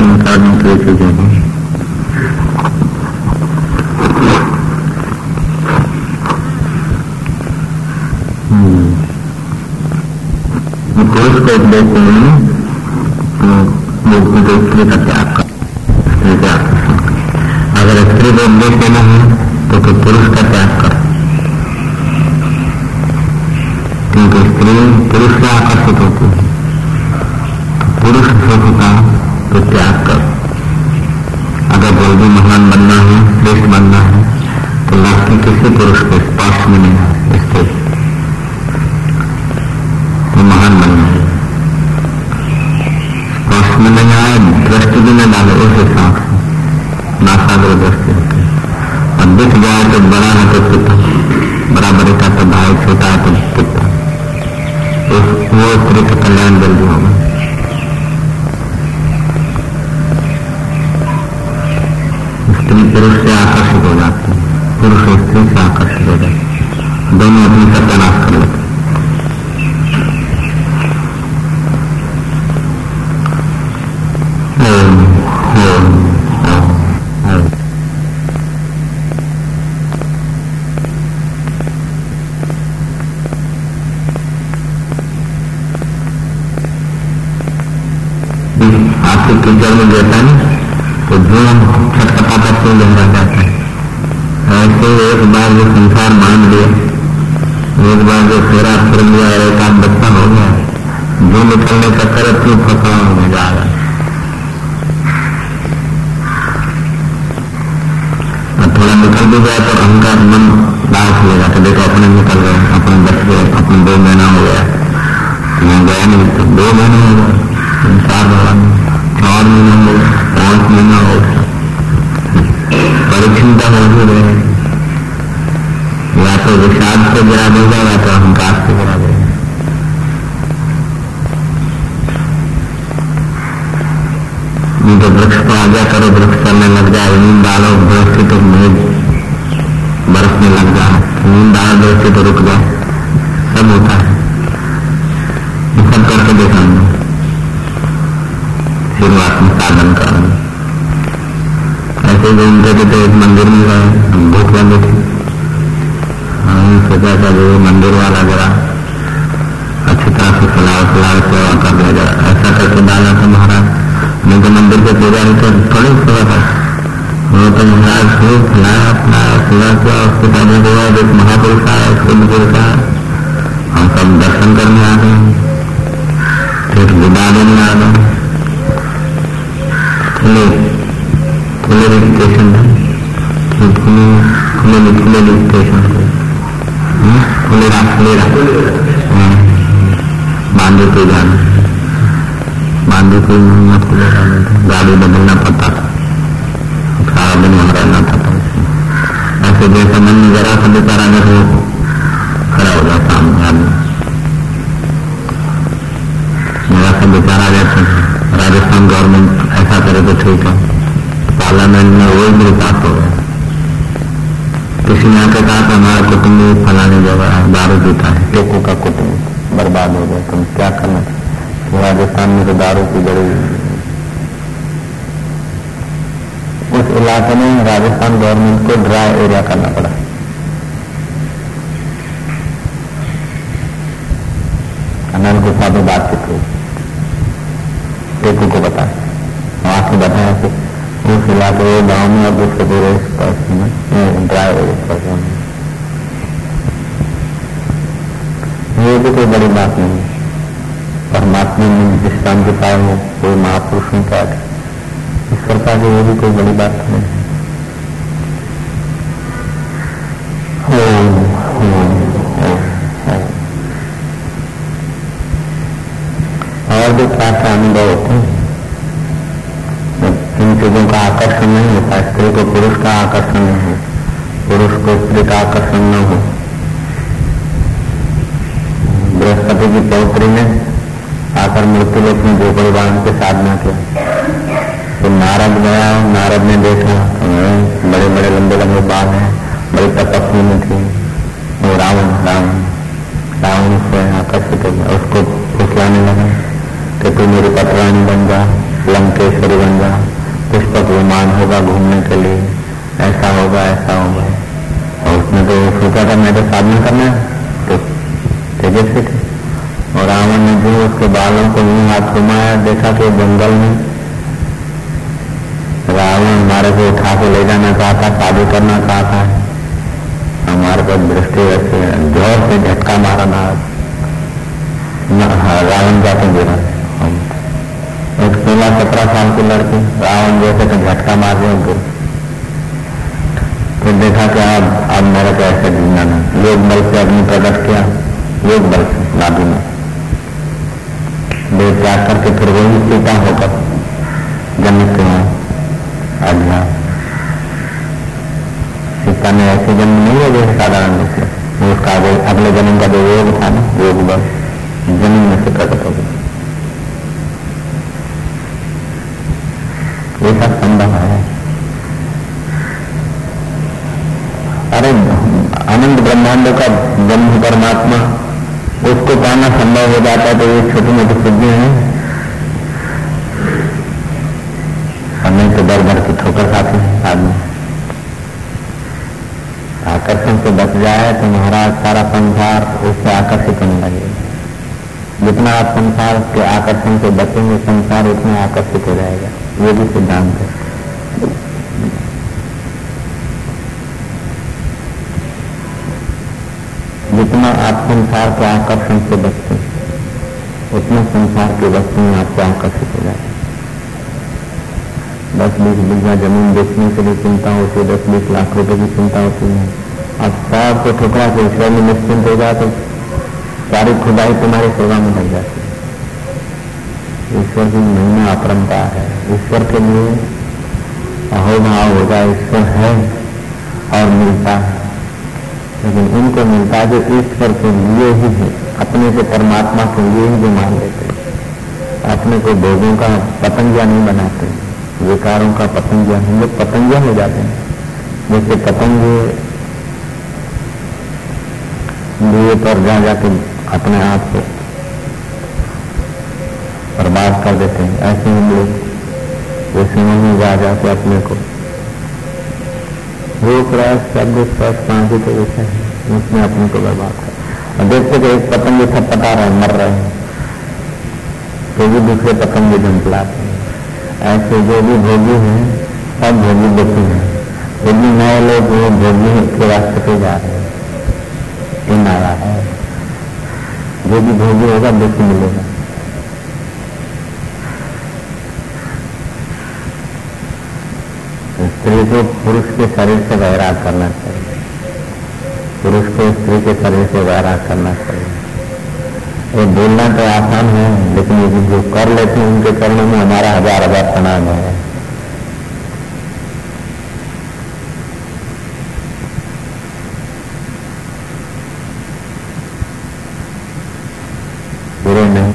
तीन कारणों की चीज़ें हैं पुरुष को स्त्री का त्याग अगर स्त्री को उपदेश देना है तो पुरुष का त्याग कर क्योंकि स्त्री पुरुष से आकर्षित होती है तो पुरुष सुख का तो त्याग कर। अगर जल्दी महान बनना है, श्रेष्ठ बनना है तो लास्ट किसी पुरुष को स्पर्श में नहीं है स्त्री वो महान बनना है स्पर्श में नहीं आए, दृष्टि भी न डाले, उस हिसाब से नासाग्र दृष्टि होती और दिख जाए तो बड़ा है तो पिता। बराबरी का तो भाई, छोटा है तो पिता। वो स्त्री का कल्याण जल्दी होगा। स्त्री पुरुष से आकर्षित हो जाती है पुरुष स्त्री से आकर्षित हो जाते दोनों अपनी सत्यानाश कर लेते आपके कीचड़ में गिरता है तो धूम छटपटाता क्यों लहरा जाता है ऐसे एक बार जो संसार मान लिया एक बार जो फेरा एक आध बच्चा हो गया जो निकलने का कर क्यों फंसा होने जा रहा और थोड़ा निकल भी गया तो अहंकार मन दास हो जाता देखो, अपने निकल गए, अपने बच गए, अपने दो महीना हो गया। मैं गया नहीं तो दो महीने हो गए संसार वाला चार महीना हो गया, पाँच महीना हो गया। परिचिंता मौजूद है या तो विषाद से गिरा देगा या तो अहंकार से गिरा देगा नहीं तो वृक्ष को आज्ञा करो, वृक्ष करने लग जाए नींद डालो, वृक्ष तो मेघ बरसने लग जाए नींद डालो, वृक्ष तो रुक जाए सब होता है। सब करके देखा शुरुआत में साधन ऐसे घूमते थे तो एक मंदिर में गए। हम भूख लगे थे। सोचा था जो मंदिर वाला जरा अच्छी तरह से फुलाव फुलाव सेवा कर दिया जरा ऐसा करके डाला था महाराज। नहीं तो मंदिर के पुजारी तो थोड़ी सेवा था। वो तो महाराज खूब फुलाया फुलाया सेवा किया उसके बाद हुआ एक महापुरुष आया उसको पुरुष आया हम सब दर्शन करने आ गए। फिर विदा देने आ गए। खुले खुले स्टेशन है खुले खुले खुले स्टेशन खुलेरा बांधे बांदीपुर जाना। खुलेरा में गाड़ी बदलना पड़ता था। सारा दिन वहाँ रहना था ऐसे जैसे मन जरा सा बेचारा अगर वो खड़ा हो जाता हम आदमी। जरा सा बेचारा जैसे राजस्थान गवर्नमेंट ऐसा करे तो ठीक है। पार्लियामेंट में वही मेरे पास हो गया। किसी ने आकर कहा था, हमारा कुटुंब फलाने जगह दारू पीता है। टेको का कुटुंब बर्बाद हो गया। तुम क्या करना तो राजस्थान में तो दारू की बड़ी उस इलाके में राजस्थान गवर्नमेंट को ड्राई एरिया करना पड़ा। अनल गुफा में बातचीत हुई टेकू को बताया। वहाँ से बताया कि उस इलाके गाँव में अब उसके पूरे में ड्राई एरिया ये भी कोई बड़ी बात नहीं है। परमात्मा ने जिस के पाए वो कोई महापुरुष ने कहा ईश्वर का भी वो भी कोई बड़ी बात नहीं है। और भी क्या क्या अनुभव होते हैं। इन चीज़ों का आकर्षण नहीं होता, स्त्री को पुरुष का आकर्षण नहीं हो। पुरुष को स्त्री का आकर्षण न हो। बृहस्पति की पौत्री ने आकर मृत्यु लोक में गोपल बाँध के साधना किया। तो नारद गया, नारद ने देखा बड़े बड़े लंबे लंबे बाल हैं, बड़ी तपस्वी में थी। वो रावण रावण रावण से आकर्षित हो गया उसको फुसलाने लगा, कि तू मेरी पटरानी बन जा, लंकेश्वरी बन जा, पुष्पक विमान होगा घूमने के लिए। ऐसा होगा ऐसा होगा। और उसने तो सोचा था, मैं तो साधना करना है। तो तेजस्वी थे। और रावण ने जो उसके बालों को यूँ हाथ घुमाया, देखा कि जंगल में। रावण हमारे को उठा के ले जाना चाहता शादी करना चाहता है। हमारे पास दृष्टि वैसे ज़ोर से झटका मारा ना, रावण जाते गिरा। एक सोलह सत्रह साल की लड़की, रावण जैसे तो झटका मार दिया उनको। फिर देखा कि अब अब मेरे को ऐसे जीना नहीं। योग बल से अग्नि प्रकट किया योग बल से, नाभि में। देव त्याग करके फिर वही सीता होकर जन्म के अज्ञा सीता ने ऐसे जन्म नहीं है जैसे साधारण रूप से उसका अगले जन्म का जो योग था ना, योग बस जन्म में से प्रकट हो गया। संभव है। अरे, अनंत ब्रह्मांड का जन्म परमात्मा उसको पाना संभव हो जाता है तो ये छोटी मोटी सिद्धियाँ हैं। नहीं तो डर डर की ठोकर खाते हैं आदमी। आकर्षण से बच जाए तो महाराज सारा संसार उससे आकर्षित होने लगेगा जितना आप संसार के आकर्षण से बचेंगे, संसार उतना आकर्षित हो जाएगा। ये भी सिद्धांत है। जितना आप संसार के आकर्षण से बचते हैं। उतना संसार की वस्तुएँ आपको आकर्षित हो जाएगी दस बीस बीघा ज़मीन बेचने के लिए चिंता होती है, दस बीस लाख रुपए की चिंता होती है। अब साहब को ठुकरा के ईश्वर में निश्चिंत हो जाए तो सारी खुदाई तुम्हारी सेवा में लग जाती है। ईश्वर की महिमा अपरंपार है। ईश्वर के लिए अहोभाव हो जाए, ईश्वर है और मिलता है। लेकिन इनको मिलता है जो ईश्वर के लिए ही है, अपने से परमात्मा के लिए ही जो मान लेते अपने को भोगों का पतंगिया नहीं बनाते, विकारों का पतंगिया हम लोग पतंगिया हो जाते हैं। जैसे पतंगे दिए पर जा जाके अपने आप को बर्बाद कर देते हैं। ऐसे हम लोग जैसे में जा जाके अपने को रोक रहा शब्द स्पर्श पाँच के विषय है। उसमें अपने को बर्बाद कर और देखते कि एक पतंगे छटपटा रहे, मर रहे हैं। तो भी दूसरे पतंगे झंपलाते हैं। ऐसे जो भी भोगी हैं, सब भोगी दुखी हैं। यदि नए लोग वो भोगी के रास्ते पे जा रहे हैं। इन आया है। जो भी भोगी होगा, दुखी मिलेगा। स्त्री को पुरुष के शरीर से वैराग करना चाहिए। पुरुष को स्त्री के शरीर से वैराग करना चाहिए। ये बोलना तो आसान है, लेकिन ये जो कर लेते हैं उनके चरणों में हमारा हज़ार हज़ार प्रणाम है। बुरे नहीं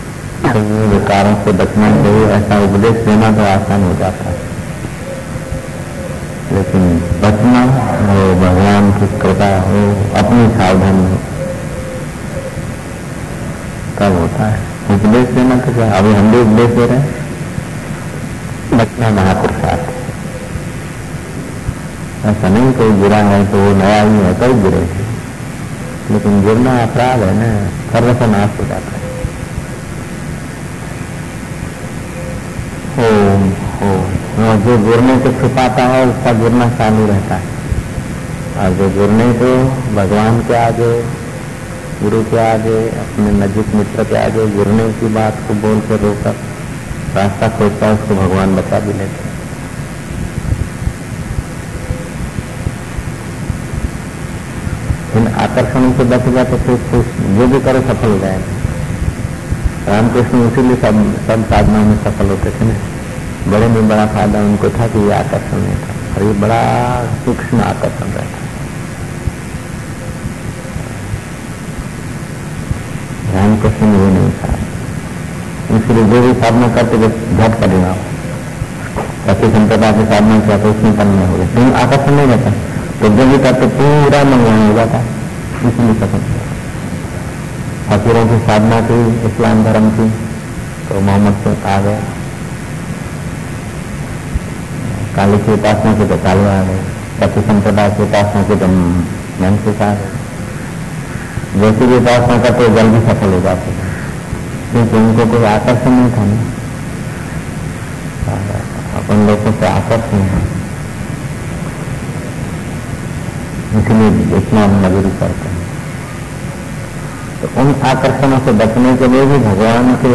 से बचना चाहिए, ऐसा उपदेश देना तो आसान हो जाता है। बचना वो भगवान की कृपा हो, अपनी सावधानी हो। तब होता है। उपदेश देना तो क्या? अभी हम भी उपदेश दे रहे हैं। बचना महापुरुषार्थ। ऐसा नहीं कोई गिरा है तो वो नया ही है कई गिरे लेकिन गिरना अपराध है ना सर्व नाश हो जाता है ओम ओम जो गिरने को छुपाता है, उसका गिरना चालू रहता है। और जो गिरने को भगवान के आगे, गुरु के आगे, अपने नजीक मित्र के आगे गिरने की बात को बोल कर रोकर रास्ता खोजता है उसको भगवान बता भी लेते इन आकर्षणों से बच गया तो फिर खुश, जो भी करो सफल हो जाएगा। रामकृष्ण इसीलिए सब सब साधनाओं में सफल होते थे ना। बड़े में बड़ा फ़ायदा उनको था कि ये आकर्षण नहीं था, और ये बड़ा सूक्ष्म आकर्षण रहता रामकृष्ण वो नहीं था इसलिए जो भी साधना करते थे झट परिणाम। सती संप्रदाय की साधना किया तो उसमें परिणाम हो गया। लेकिन आकर्षण नहीं रहता। तो जो भी करते, पूरा मंगवान हो जाता। इसलिए सफल फकीरों की साधना की, इस्लाम धर्म की तो मोहम्मद से आ गया। काली की उपासना की तो काली आ सत्य संप्रदाय की उपासना की तो मन से गए जैसी भी उपासना करते जल्दी सफल हो जाते हैं। क्योंकि उनको कोई आकर्षण नहीं था ना। अपन लोगों से आकर्षण है। इसलिए इतना मजूरी करते हैं। तो उन आकर्षणों से बचने के लिए भी भगवान के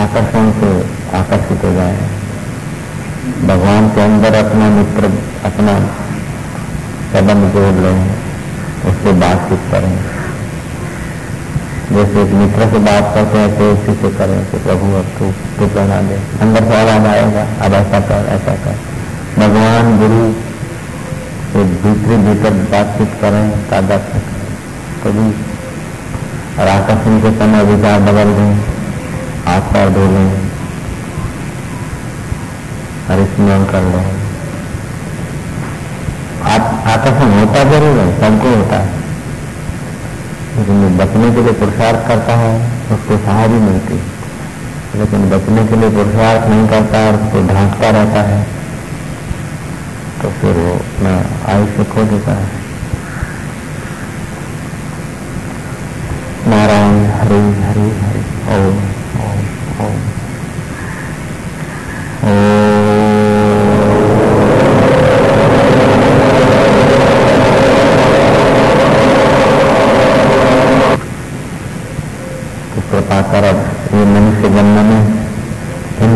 आकर्षण से आकर्षित हो जाए। भगवान के अंदर अपना मित्र, अपना कदम जोड़ लें, उससे बातचीत करें। जैसे एक मित्र से बात करते हैं तो उसी से करें कि प्रभु, अब तू तू बना दे। अंदर से आवाज़ आएगा, अब ऐसा कर ऐसा कर। भगवान गुरु से भीतरी भीतर बातचीत करें करें। कभी और आकर्षण के समय विचार बदल दें, हाथ पैर धो लें। हरिस्मरण कर लें आकर्षण होता ज़रूर है, सबको होता है। लेकिन बचने के लिए पुरुषार्थ करता है, उसको सहारी मिलती लेकिन बचने के लिए पुरुषार्थ नहीं करता और उसको ढांकता रहता है तो फिर वो अपना आयुष्य खो देता है। नारायण हरि हरि हरि, ओम ओम कृपा कर ये मनुष्य जन्म में इन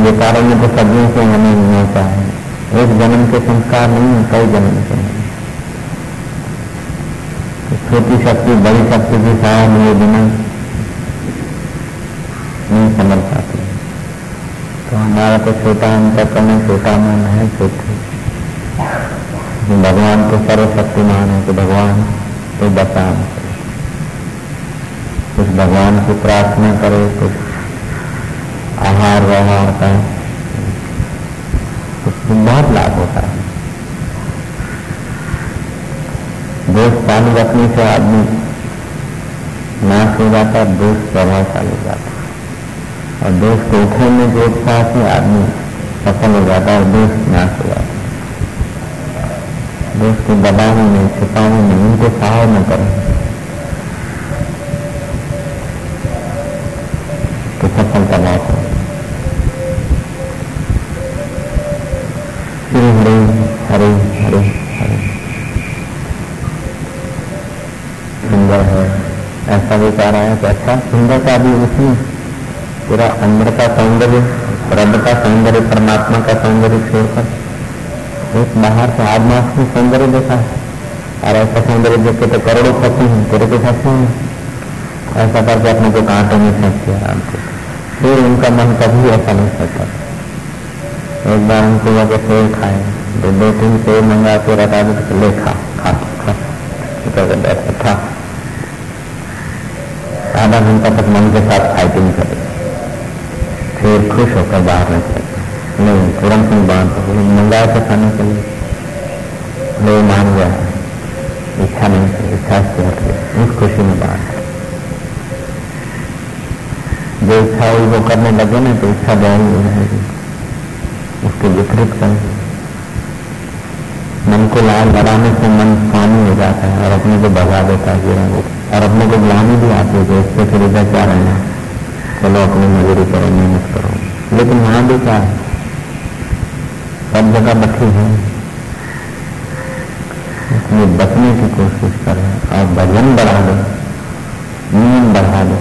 तो सदियों से हमें होता है। एक जन्म के संस्कार नहीं है, कई जन्म के छोटी शक्ति, बड़ी शक्ति की सहाय लिए बिना नहीं समझ पाते तो हमारा तो छोटा अंतर करना छोटा मन है, छोटे। भगवान तो सर्वशक्तिमान है कि भगवान तो बचा कुछ भगवान की प्रार्थना करे, कुछ आहार व्यवहार का बहुत लाभ होता है पानी रखने से आदमी नाश हो जाता है, दोष प्रभावशाली हो जाता है। और दोष को उठने के उत्साह से आदमी सफल हो जाता है और दोष नाश हो जाता है। दोष को दबाने में, छिपाने में, उनको सहाय न करें। सुंदरता भी उसमें पूरा अंदर का सौंदर्य, रब का सौंदर्य, परमात्मा का सौंदर्य छोड़कर। एक बाहर से आदमास में सौंदर्य देखा है। और ऐसा सौंदर्य देख के तो करोड़ों फंसे हैं, तेरे को फंसे हैं। ऐसा करके अपने को कांटों में फंस किया आराम से फिर उनका मन कभी ऐसा नहीं सोचता एक बार उनको जाके सेब खाए? दो दो तीन सेब मंगा के रखा दे तो ले खा खा। खा बैठा था आधा घंटा तक मन के साथ फाइटिंग करे फिर खुश होकर बाहर निकले नहीं तुरंत नहीं बाँध मंगाए थे खाने के लिए। नहीं मान गया। इच्छा नहीं थी, इच्छा से हट गई उस खुशी में बाँध जो इच्छा हुई वो करने लगे ना तो इच्छा बहुत रहेगी उसके विपरीत करेंगे मन को लाल बढ़ाने से मन स्वामी हो जाता है और अपने को भगा देता है गिरा और अपने को ग्लानी भी आती है इससे फिर इधर क्या रहना चलो अपनी मजूरी करो मेहनत करो। लेकिन वहाँ भी क्या है? सब जगह बठी है। इसमें बचने की कोशिश करें और भजन बढ़ा दो नियम बढ़ा दो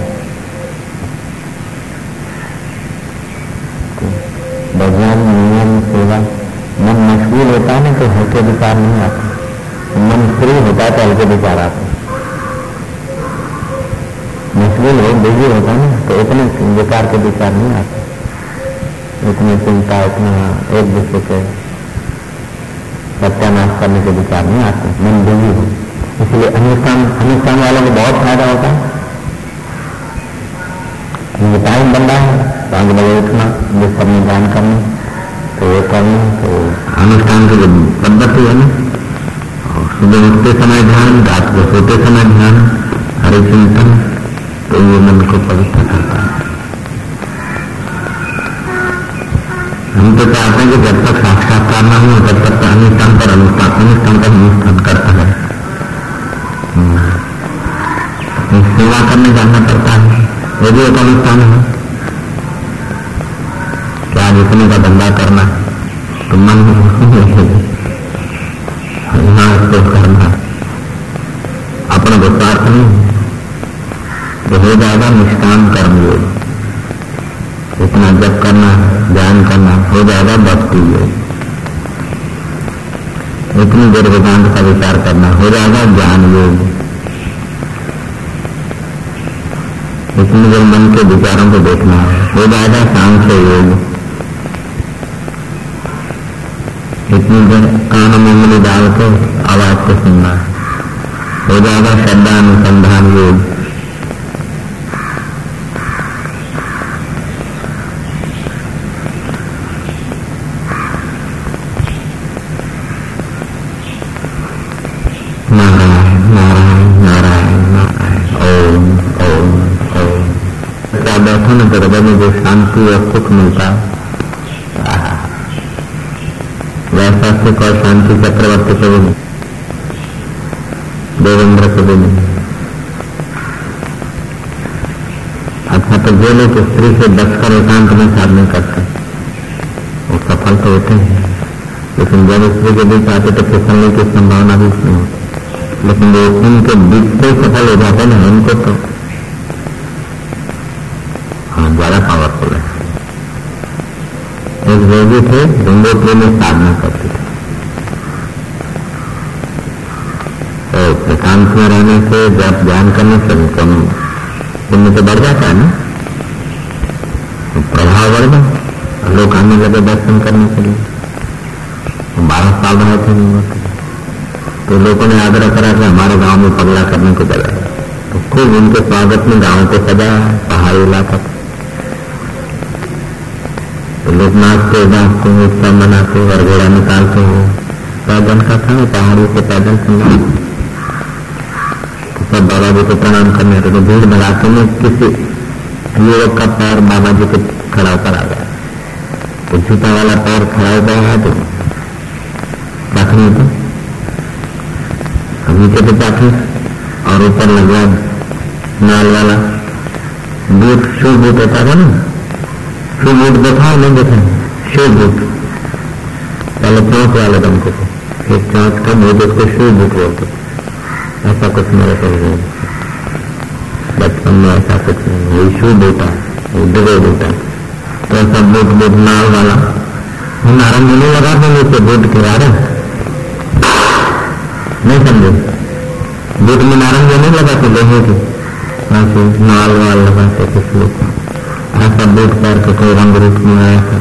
तो भजन नियम, सेवा, मन मशगूल होता है ना तो हल्के विचार नहीं आते। मन फ्री होता है तो हल्के विचार आते मशगूल हो बिज़ी होता है ना। तो इतने विकार के विचार नहीं आते। इतनी चिंता, इतना एक दूसरे के सत्यानाश करने के विचार नहीं आते। मन बिज़ी हो। इसलिए अनुष्ठान अनुष्ठान वालों को बहुत फ़ायदा होता है। टाइम बन रहा है पाँच बजे उठना जो सब में ध्यान करना तो वो करना तो अनुष्ठान की जो पद्धति है ना सुबह उठते समय ध्यान, रात को सोते समय ध्यान, हरे चिंतन। तो ये मन को पवित्र करता है हम तो चाहते हैं कि जब तक साक्षात्कार न हो तब तक अनुष्ठान पर अनुष्ठान अनुष्ठान पर अनुष्ठान करता है हम्म। सेवा करने जाना पड़ता है वो भी एक अनुष्ठान है क्या जितने का धंधा करना तो मन यहाँ उसको करना अपना विश्वास नहीं तो हो जाएगा निष्काम कर्म योग इतना जप करना, ध्यान करना, हो जाएगा भक्ति योग इतनी देर वेदांत का विचार करना, हो जाएगा ज्ञान योग इतनी देर मन के विचारों को देखना, हो जाएगा सांख्य योग इतनी देर कान में उंगली डाल के आवाज़ को सुनना, हो जाएगा श्रद्धा अनुसंधान योग शांति और सुख मिलता वैसा सुख चक्रवर्ती को भी देवेंद्र को भी अच्छा तो जो लोग स्त्री से बचकर एकांत में साधना करते वो सफल तो होते हैं। लेकिन जब स्त्री के बीच आते तो फिसलने की संभावना भी नहीं होती लेकिन वो उनके बीच से सफल हो जाते ना, उनको तो हाँ ज़्यादा पावरफुल है। एक रोगी थे, गंगोत्री में साधना करते थे। तो एकांत में रहने से जब ध्यान करने से कम पुण्य तो बढ़ जाता है ना? तो प्रभाव बढ़ गया लोग आने लगे दर्शन करने के लिए। बारह साल रहे थे तो लोगों ने आग्रह करा कि हमारे गाँव में पगला करने को चला तो खूब उनके स्वागत में गाँव को सजाया पहाड़ी इलाका। तो लोग नाचते डांसते उत्सव मनाते, और घोड़ा निकालते हैं पैदल का था, पहाड़ी से पैदल चलना तो सब बाबा जी को प्रणाम करने तो भीड़ लगाते में किसी युवक का पैर बाबा जी के खड़ा कर आ गया। तो जूता वाला पैर खड़ा हो गया है तो रखने तो नीचे पे चाखी और ऊपर लग गया नाल वाला। बूट, शू बूट होता था ना? फिर बूट देखा नहीं देखा शिव बुक पहले चौंक वाले दम को फिर चौंक का मुझे उसको शिव बुक बोलते ऐसा कुछ मेरे को नहीं बचपन में ऐसा कुछ नहीं। शिव बेटा वो दिवे बेटा तो ऐसा बुट बुट नाल वाला हम नारंग नहीं लगा देंगे तो बुट के रहे नहीं समझे? बुट में नारंग नहीं लगाते लोहे की नाल वाल लगाते कुछ लोग ऐसा बूट पैर के कोई रंग रूप में आया था।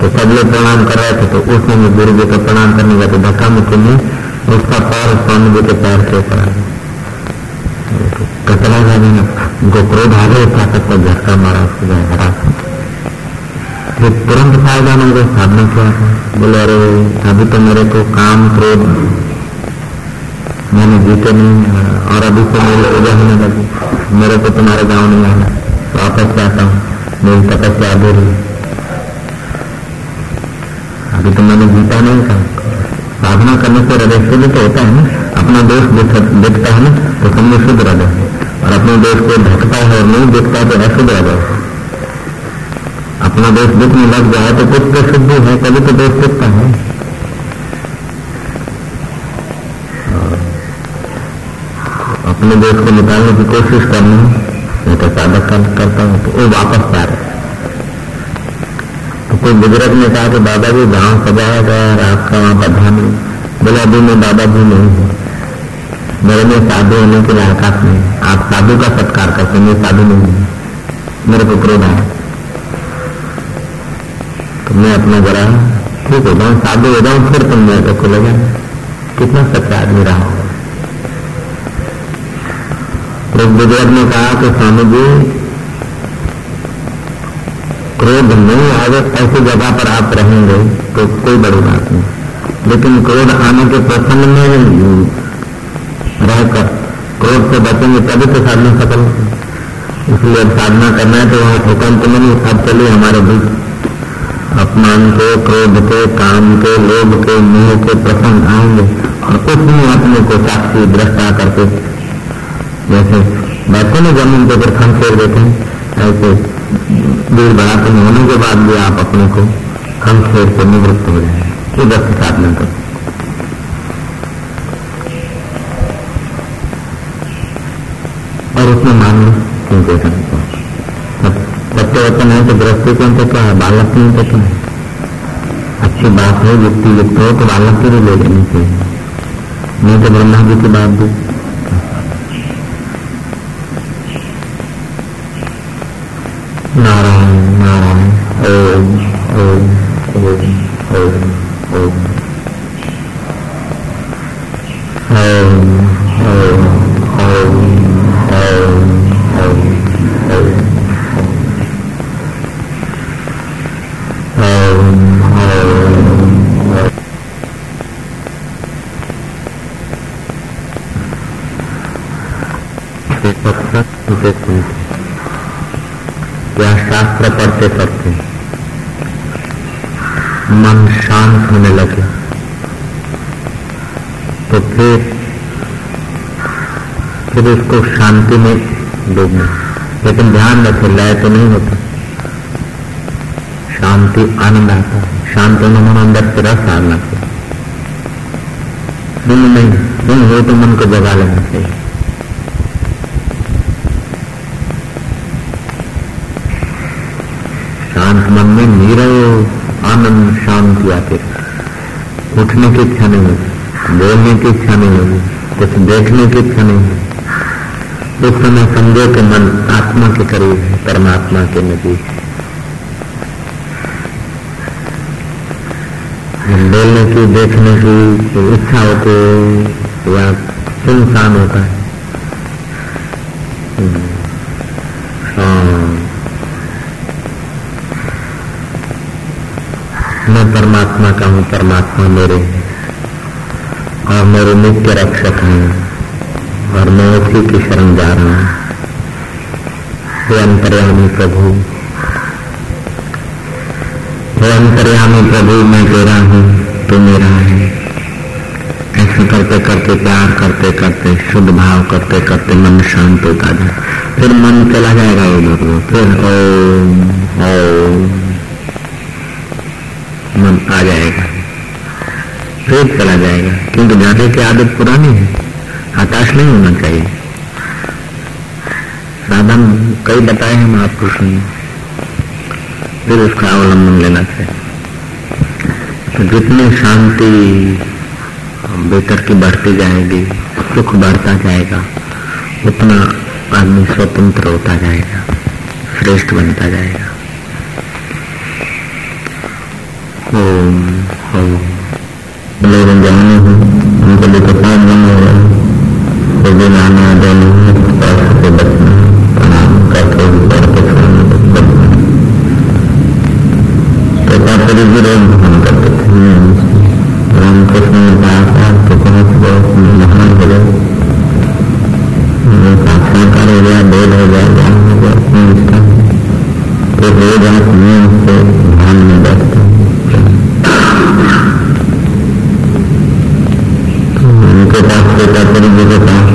तो सब लोग प्रणाम कर रहे थे तो उस समय गुरु जी को प्रणाम करने गए तो धक्का मुक्की में उसका पैर स्वामी जी के पैर के ऊपर आ गया। कचरा जाने उनको क्रोध आ गया था सबका झटका मारा, उसको जाए हरा फिर तुरंत फ़ायदा नहीं गए साधना किया बोले, अरे, अभी तो मेरे को काम क्रोध मैंने जीते नहीं और अभी से मेरी पूजा होने लगी। मेरे को तुम्हारे गाँव नहीं आना। वापस जाता हूँ। मेरी तपस्या अधूरी अभी तो मैंने जीता नहीं था। साधना करने से हृदय शुद्ध तो होता है ना, अपना दोष देखता है ना तो सबने शुद्ध हृदय और अपने दोष को ढकता है और नहीं दिखता तो अशुद्ध हृदय अपना दोष दिखने लग जाए तो कुछ तो शुद्ध है कभी तो दोष दिखता है। अपने दोष को निकालने की कोशिश करनी मैं तो साधक करता हूँ तो वो वापस आ रहे तो बुज़ुर्ग ने कहा कि बाबा जी गाँव सजाया गया रात का वहाँ बधा नहीं। बोला, अभी मैं बाबा जी नहीं हूँ। मेरे में साधु होने के लायकात नहीं आप साधु का सत्कार करते मैं साधु नहीं हूँ। मेरे को क्रोध आया तो मैं अपना जरा, ठीक हो जाऊँ साधु हो जाऊँ, फिर तुम मेरे को ले जाना कितना सच्चा आदमी रहा होगा। तो बुज़ुर्ग ने कहा कि स्वामी जी क्रोध नहीं आगे ऐसी जगह पर आप रहेंगे तो कोई बड़ी बात नहीं। लेकिन क्रोध आने के प्रसंग में रहकर क्रोध से बचेंगे, तभी तो साधना सफल इसलिए साधना करना है तो वहाँ ठोकन तो नहीं, सब चलिए हमारे बीच। अपमान के, क्रोध के, काम के, लोभ के, मोह के प्रसंग आएँगे और कुछ नहीं, अपने को साक्षी दृष्टा करके। जैसे बैठे ना ज़मीन के फिर खन फेर देते हैं ऐसे दूर बढ़ाते होने के बाद भी आप अपने को खन फेर से निवृत्त हो जाए। उधर से साधना करते और उसमें मान लो क्यों कैसा सत्यवचन है तो दृष्टिकोण तो क्या है? बालक नहीं तो क्या है? अच्छी बात है, युक्ति युक्त हो तो बालक की भी ले लेनी चाहिए। नहीं तो ब्रह्मा जी की बात भी नारायण नारायण ओम ओम ओम ओम ओम। फिर फिर उसको शांति में डूबना। लेकिन ध्यान रखे, लय तो नहीं होता। शांति आनंद आता है। शांति में मन अंदर से रस आना चाहिए। दिन नहीं, दिन हो तो मन को जगा लेना चाहिए शांत मन में नीरव आनंद शांति आते उठने की इच्छा नहीं होगी बोलने की इच्छा नहीं कुछ देखने की इच्छा नहीं उस समय समझो कि मन आत्मा के करीब है, परमात्मा के नजीक बोलने की, देखने की इच्छा होती है या सुनसान होता हाँ। परमात्मा का हूँ। मेरे और मेरे नित्य रक्षक हैं और मैं उसी की शरण जा रहा हूँ। हे अंतर्यामी प्रभु, हे अंतर्यामी प्रभु, मैं तेरा हूँ, तू मेरा है। ऐसे करते करते, प्यार करते करते, शुद्ध भाव करते करते मन शांत होता जाए फिर मन चला जाएगा उधर फिर ओम ओम, मन आ जाएगा। फिर चला जाएगा। क्योंकि जाने की आदत पुरानी है। हताश नहीं होना चाहिए। साधन कई बताए हैं महापुरुष ने। फिर उसका अवलंबन लेना चाहिए। तो जितनी शांति भीतर की बढ़ती जाएगी, सुख बढ़ता जाएगा, उतना आदमी स्वतंत्र होता जाएगा, श्रेष्ठ बनता जाएगा। ओम ओम। लोग जाने हूँ उनको लेकर काम बन रहा है दिन आने देने स्पर्श से बचना प्रणाम करके ऊपर के छोड़ने से बचना तो तात्पर्य विरोध हम करते थे रामकृष्ण ने कहा था तो पहुँच गए महान हो गए साक्षात्कार हो गया बोध हो गया ज्ञान हो गया अपनी निष्ठा तो रोज आप नियम से ध्यान में बैठते पास तात्पर्य के पास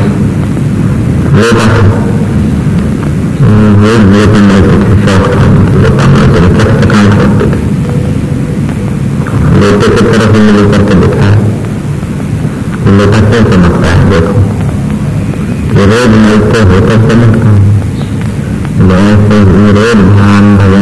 लेकिन लोग की तरफ़ ही मिल करके दिखा। है लोटा क्यों चमकता है देखो कि रोज मिलते होते चमकता है रोज ध्यान भजन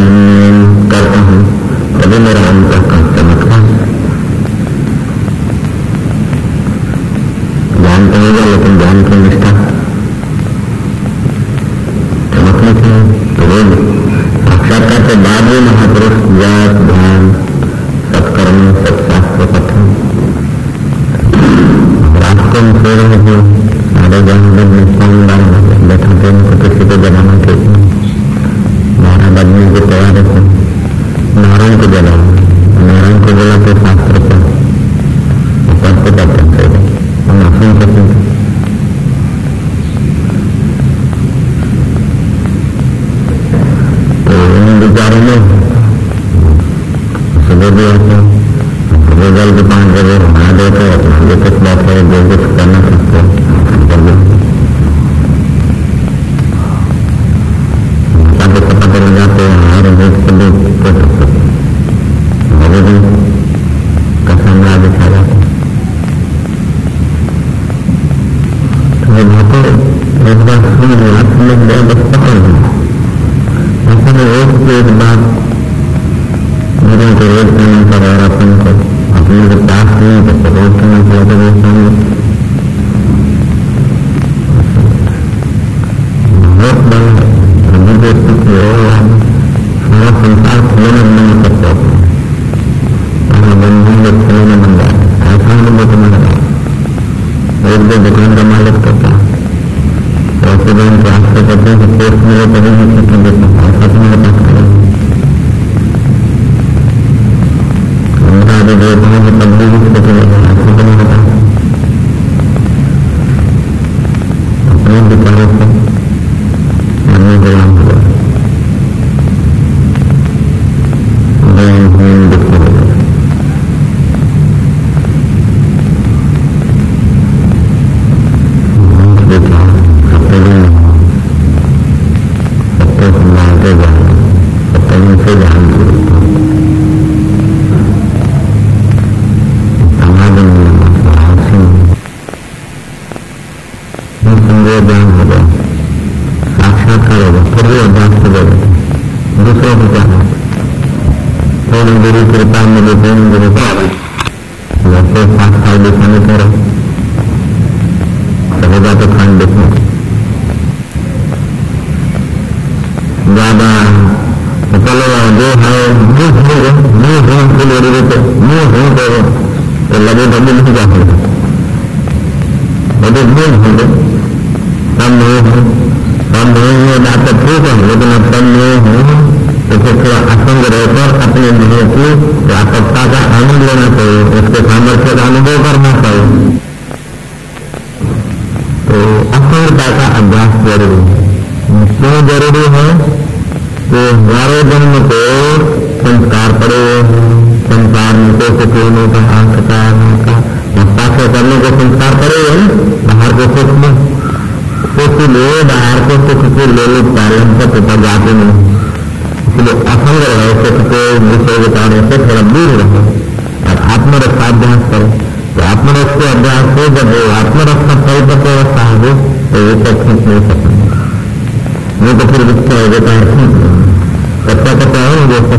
कच्चा कच्चा है जैसे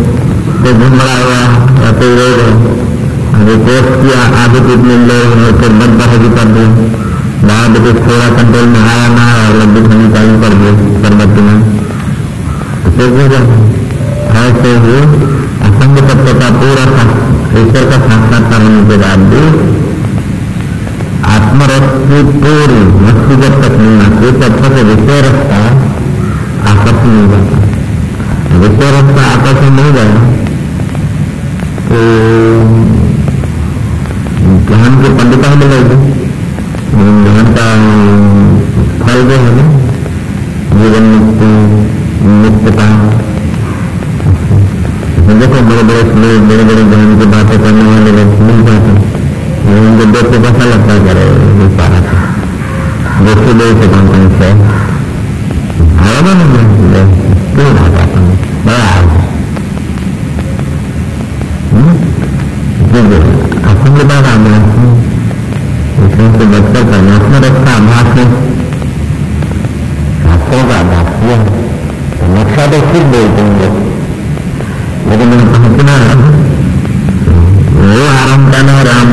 कोई घुमड़ा हुआ या कोई रोग है अभी किया आगे कितने लोग हैं फिर बद कर दिए डायबिटीज़ थोड़ा कंट्रोल में आया ना आया लड्डू खानी चालू कर दिए शरबत में तो हो ऐसे ही असंग तत्व का पूरा ईश्वर का साक्षात्कार होने के बाद भी आत्मरस की पूरी वस्तु तक नहीं आती तब तक विषय का आकर्षण नहीं जाता रस का आकर्षण नहीं गया तो ज्ञान की पंडिता मिलेगी ज्ञान का फल जो है ना जीवन मुक्ति मुक्तता देखो बड़े बड़े बड़े बड़े ज्ञान की बातें करने वाले लोग मिल जाते हैं उनको देख के कैसा लगता है करे सारा देखते देख कौन कौन से हवा नहीं क्यों ना जाता हूँ बड़ा असंगता का अभ्यास इसमें से बचकर करना अपने रक्षा अभ्यास में शास्त्रों का अभ्यास किया तो नक्शा तो खुद बोलते हैं लेकिन मैं पहुँचना वो आराम करना राम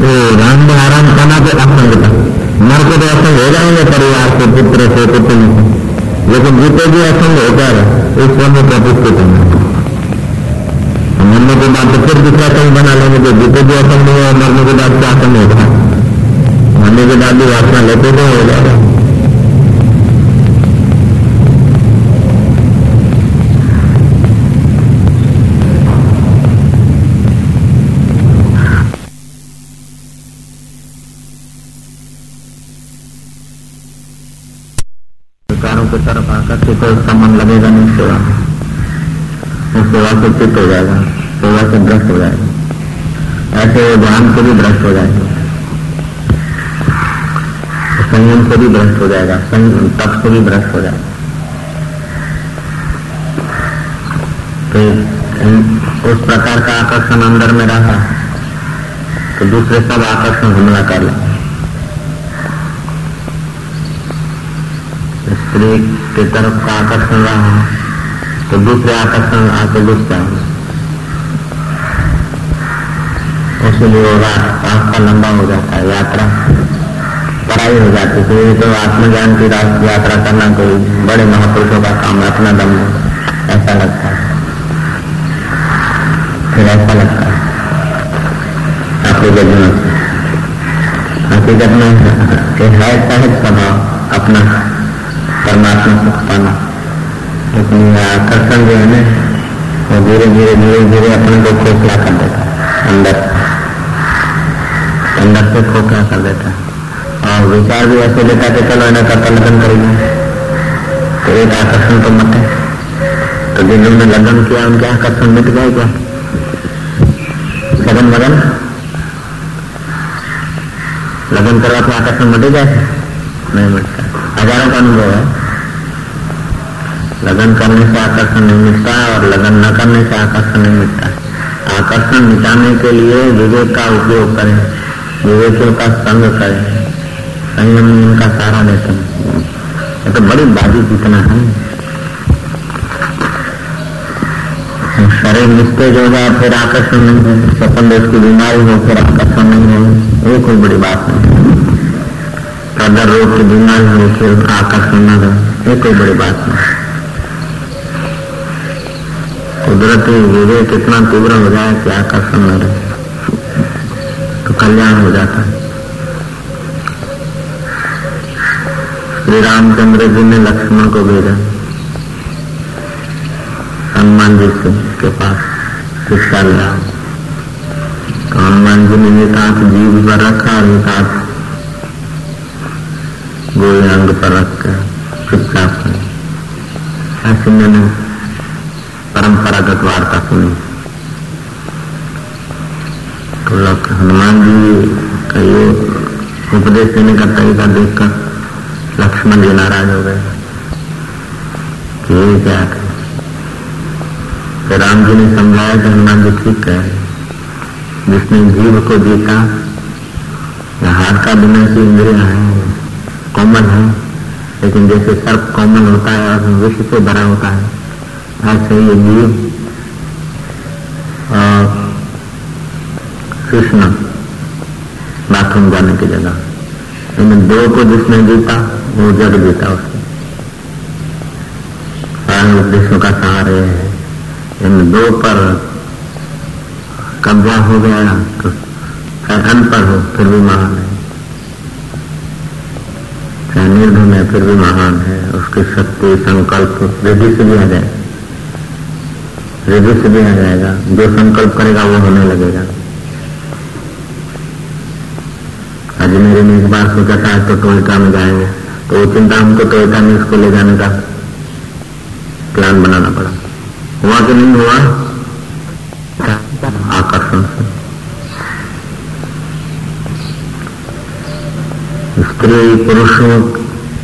वो राम में आराम करना तो असंगता मर को तो असंग हो जाएँगे परिवार से पुत्र से पुत्र से लेकिन जीते भी असंग होकर ईश्वर में प्रतिष्ठित होंगे मरने के बाद तो फिर दूसरा संग बना लेंगे तो जीते भी असंग नहीं है मरने के बाद क्या असंग होगा? मरने के बाद भी वासना लेते तो हो जाएगा। की तरफ़ आकर्षित हो। उसका मन लगेगा नहीं सेवा उस सेवा से चित्त हो जाएगा। सेवा से भ्रष्ट हो जाएगा। ऐसे ध्यान से भी भ्रष्ट हो जाएगा। संयम से भी भ्रष्ट हो जाएगा। संयम तप से भी भ्रष्ट हो जाएगा। तो उस प्रकार का आकर्षण अंदर में रहा तो दूसरे सब आकर्षण हमला कर लेंगे स्त्री के तरफ़ का आकर्षण रहा तो दूसरे आकर्षण आके जाएँगे इसलिए वो रास्ता लंबा हो जाता है यात्रा। पढ़ाई हो जाती है। तो आत्मज्ञान की यात्रा करना कोई बड़े महापुरुषों का काम अपना दम ऐसा लगता है। फिर ऐसा लगता है। हकीकत में हकीकत में है सहज स्वभाव अपना। परमात्मा सुख पाना। लेकिन आकर्षण जो है ना, वो धीरे धीरे धीरे धीरे अपने को खोखला कर देता अंदर। अंदर से खोखला कर देता और विचार भी ऐसे लेता कि चलो इन्हें का लगन करेंगे। तो एक आकर्षण तो मत है। तो जिन्होंने लगन किया, उनके आकर्षण मिट गए क्या? लगन लगन लगन करवा तो आकर्षण मटे जाए नहीं मिटता। हज़ारों का अनुभव है। लगन करने से आकर्षण नहीं मिटता और लगन न करने से आकर्षण नहीं मिटता आकर्षण मिटाने के लिए विवेक का उपयोग करें। विवेकियों का संग करें। संयम का सहारा लेते हैं। ये तो बड़ी बाजी जीतना है। शरीर निस्तेज जाए, फिर आकर्षण नहीं है। स्वपन देश की बीमारी हो, फिर आकर्षण नहीं है। ये कोई बड़ी बात नहीं सदर रोग की बीमारी हो फिर आकर्षण न रहे ये कोई बड़ी बात नहीं। कुदरती विवेक इतना तीव्र हो जाए कि आकर्षण न रहे। तो कल्याण हो जाता है। श्री रामचंद्र जी ने लक्ष्मण को भेजा। हनुमान जी के पास शिक्षा लिया तो हनुमान जी ने एक हाथ जीव पर रखा और एक हाथ गोली अंग पर रख कर चुपचाप ऐसे मैंने परंपरागत वार्ता सुनी। तो हनुमान जी का ये उपदेश देने का तरीका देखकर लक्ष्मण जी नाराज़ हो गए। कि ये क्या है? तो राम जी ने समझाया कि हनुमान जी ठीक है। जिसने जीव को जीता हाथ का बिना की इंद्रिया है। कॉमन है, लेकिन जैसे सर्प कॉमन होता है और विश्व से भरा होता है ऐसे ये जीव कृष्ण, बाथरूम जाने की जगह। इन दो को जिसने जीता, वो जग जीता उसने। उपदेशों का सहारे है। इन दो पर कब्जा हो गया तो चाहे पर हो, फिर भी महान है। चाहे निर्धन है फिर भी महान है, उसकी शक्ति संकल्प रिधि से भी आ जाए रिधि से भी आ जाएगा। जो संकल्प करेगा, वो होने लगेगा। अजमेर में एक बार सोचा था तो टोयटा में जाएँगे तो वो चिंता हमको टोयटा में इसको ले जाने का प्लान बनाना पड़ा। हुआ कि नहीं हुआ? आकर्षण से। स्त्री पुरुषों,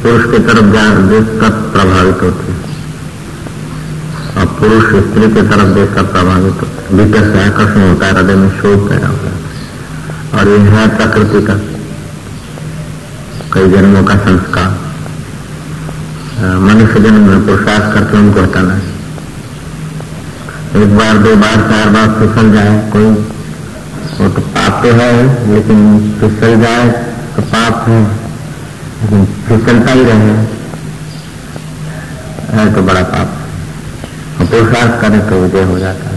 पुरुष की तरफ़ देखकर प्रभावित होती और पुरुष स्त्री की तरफ़ देख देखकर प्रभावित होते भीतर से आकर्षण होता है, हृदय में शोध पैदा होता है। और यह है प्रकृति का कई जन्मों का संस्कार। मनुष्य जन्म में पुरुषार्थ करके उनको हटाना है। एक बार, दो बार, चार बार फिसल जाए कोई, वो तो पाप तो है, लेकिन फिसल जाए तो पाप है। लेकिन फिसलता ही रहे है तो बड़ा पाप पुरुषार्थ करें तो विजय हो जाता है।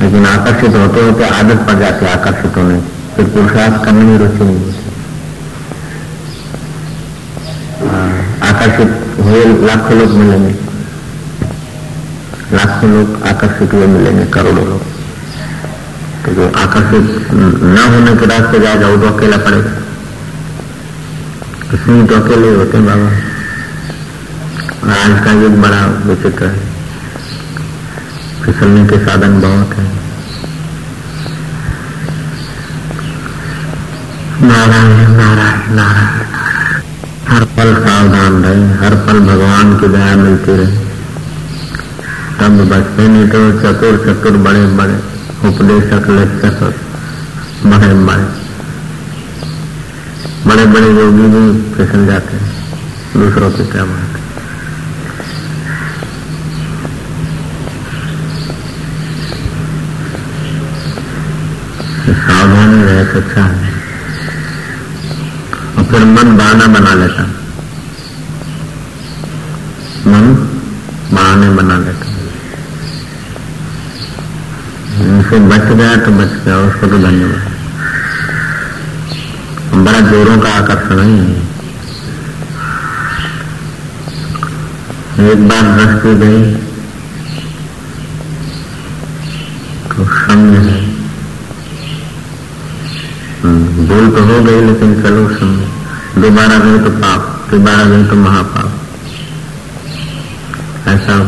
लेकिन आकर्षित होते होते आदत पड़ जाती है आकर्षित होने। फिर पुरुषार्थ करने में रुचि नहीं होती। हाँ, आकर्षित हुए लाखों लोग मिलेंगे। लाखों लोग आकर्षित हुए मिलेंगे करोड़ों लोग। तो जो आकर्षित न होने के रास्ते जाएगा वो तो अकेला पड़ेगा इसमें तो अकेले होते हैं बाबा। आज का युग बड़ा विचित्र है। फिसलने के साधन बहुत है। नारायण नारायण नारायण हर पल सावधान रहे, हर पल भगवान की दया मिलती रहे। तब बचते नहीं तो चतुर चतुर बड़े बड़े उपदेशक लेखक, बड़े बड़े बड़े बड़े योगी भी फिसल जाते हैं, दूसरों की क्या बात सावधानी रहे तो अच्छा है और फिर मन बहाना बना लेता मन बहाने बना लेता इनसे बच गया तो बच गया उसको तो धन्यवाद। बड़ा जोरों का आकर्षण है। एक बार दृष्टि गई तो समझ है। भूल तो हो गई, लेकिन चलो समझ दोबारा गए तो पाप, दोबारा गए तो महापाप। ऐसा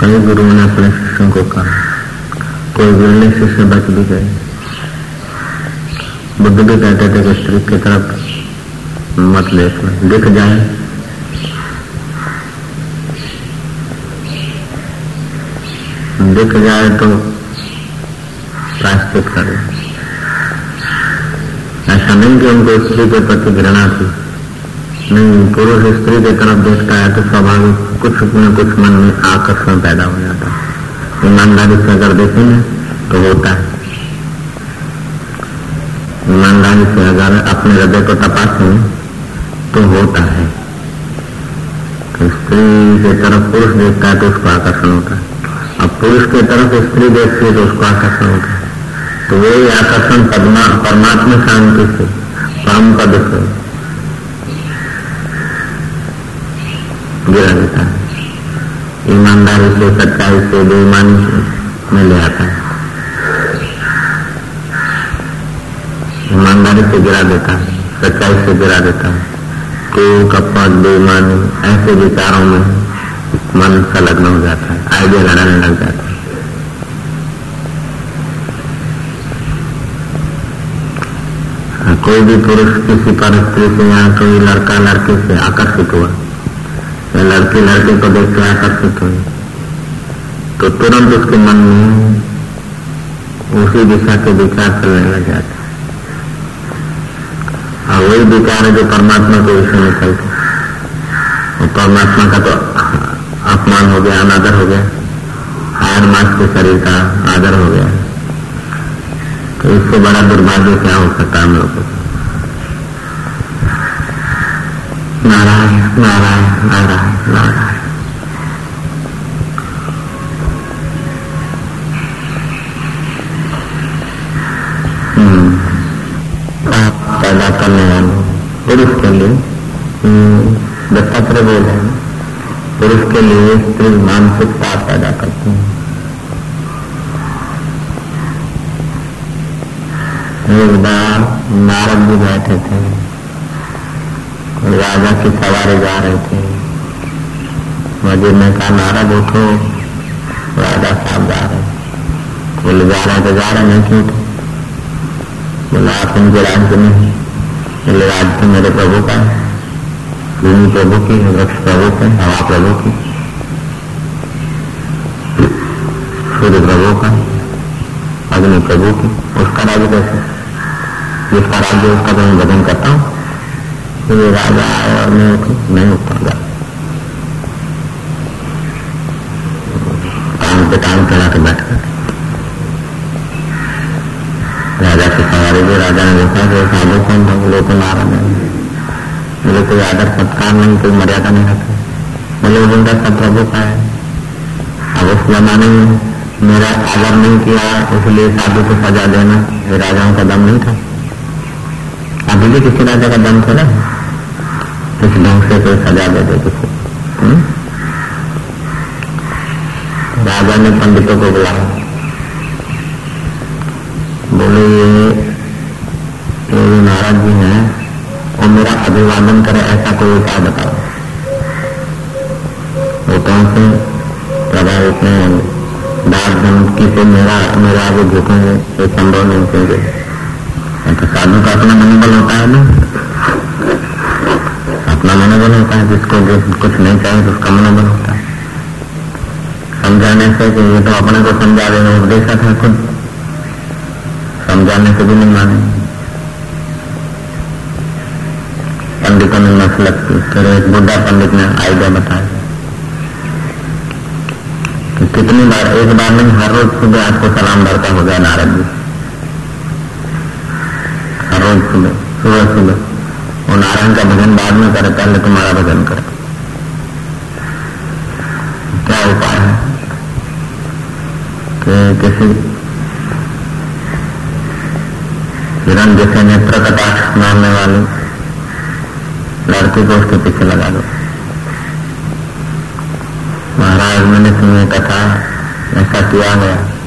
कई गुरुओं ने अपने शिष्यों को कहा। कोई गिरने शिष्य बच भी गए बुद्ध भी कहते थे कि स्त्री की तरफ़ मत देखना दिख जाए। दिख जाए तो प्रायश्चित कर ऐसा नहीं कि उनको स्त्री के प्रति घृणा थी। नहीं, पुरुष स्त्री की तरफ़ देखता है तो स्वाभाविक कुछ न कुछ मन में आकर्षण पैदा हो जाता है। ईमानदारी से अगर देखेंगे तो होता है। ईमानदारी से अगर अपने हृदय को तपासें तो होता है। तो स्त्री की तरफ़ पुरुष देखता है तो उसको आकर्षण होता है। अब पुरुष की तरफ़ स्त्री देखती है तो उसको आकर्षण होता है। तो वही आकर्षण परमात्मा शांति से, परम पद से। गिरा ईमानदारी से, सच्चाई से, बेईमानी में ले आता है। ईमानदारी से गिरा देता है, सच्चाई से गिरा देता है। तो कपट, बेईमानी, ऐसे विचारों में मन संलग्न हो जाता है, आइडिया लड़ाने लग जाता है, कोई भी पुरुष किसी पर स्त्री से या कोई लड़का, लड़के से आकर्षित हुआ लड़की लड़के को देख के आकर्षित हुई तो तुरंत उसके मन में उसी दिशा के विचार चलने लग जाते। और वही विचार है जो परमात्मा के विषय में चलते और परमात्मा का तो अपमान हो गया, अनादर हो गया। हार मास के शरीर का आदर हो गया। तो इससे बड़ा दुर्भाग्य क्या हो सकता है हम लोग को? नारायण नारायण नारायण नारायण हम्म। पैदा करने वाले पुरुष के लिए हम्म, हैं पुरुष के लिए स्त्री पैदा करते हैं एक बार नारद जी बैठे थे राजा की सवारी जा रहे थे। वज़ीर ने कहा नारद उठो। राजा साहब जा रहे बोले, जा रहे तो जा रहे नहीं क्यों बोला, आप इनके राज्य में बोले, राज्य तो मेरे प्रभु का है। भूमि प्रभु की वृक्ष प्रभु के हवा प्रभु की सूर्य प्रभु का अग्नि प्रभु की उसका राज्य कैसे जिसका राज्य उसका तो मैं भजन करता हूँ। ये राजा आए और मैं नहीं उठ पाऊँगा टांग पे टांग चढ़ा के बैठ कर राजा की सवारी भी राजा ने देखा कि साधु कौन था। बोले तो नारायण है बोले कोई आदर सत्कार नहीं कोई मर्यादा नहीं रखते बोले बोलता सब प्रभु का है अब उस जमाने में मेरा आदर नहीं किया इसलिए साधु को सजा देना ये राजाओं का दम नहीं था अभी भी किसी राजा का दम थे ना? इस ढंग से कोई सजा दे दे किसी हम्म? राजा ने पंडितों को बुलाया बोले ये जो नाराज़ जी हैं वो मेरा अभिवादन करे ऐसा कोई उपाय बताओ वो कौन से प्रभावित नहीं दास धमकी से मेरा मेरा आगे झुकेंगे ये संभव नहीं तो साधु का अपना मनोबल होता है ना अपना मनोबल होता है, जिसको कुछ नहीं चाहिए तो उसका मनोबल होता है। समझाने से कि ये तो अपने को समझा देना उपदेश था खुद। समझाने से भी नहीं माने। पंडितों ने मसलत की फिर एक बुढ़ा पंडित ने आइडिया बताया। कि कितनी बार, एक बार नहीं, हर रोज सुबह आपको सलाम भरता हो गया नारद जी। हर रोज सुबह सुबह सुबह। वो नारायण का भजन बाद में करे पहले तुम्हारा भजन करे। क्या उपाय है? कि किसी हिरण जैसे नेत्र कटाक्ष मारने वाली लड़की को उसके पीछे लगा दो। महाराज, मैंने सुनी कथा ऐसा किया गया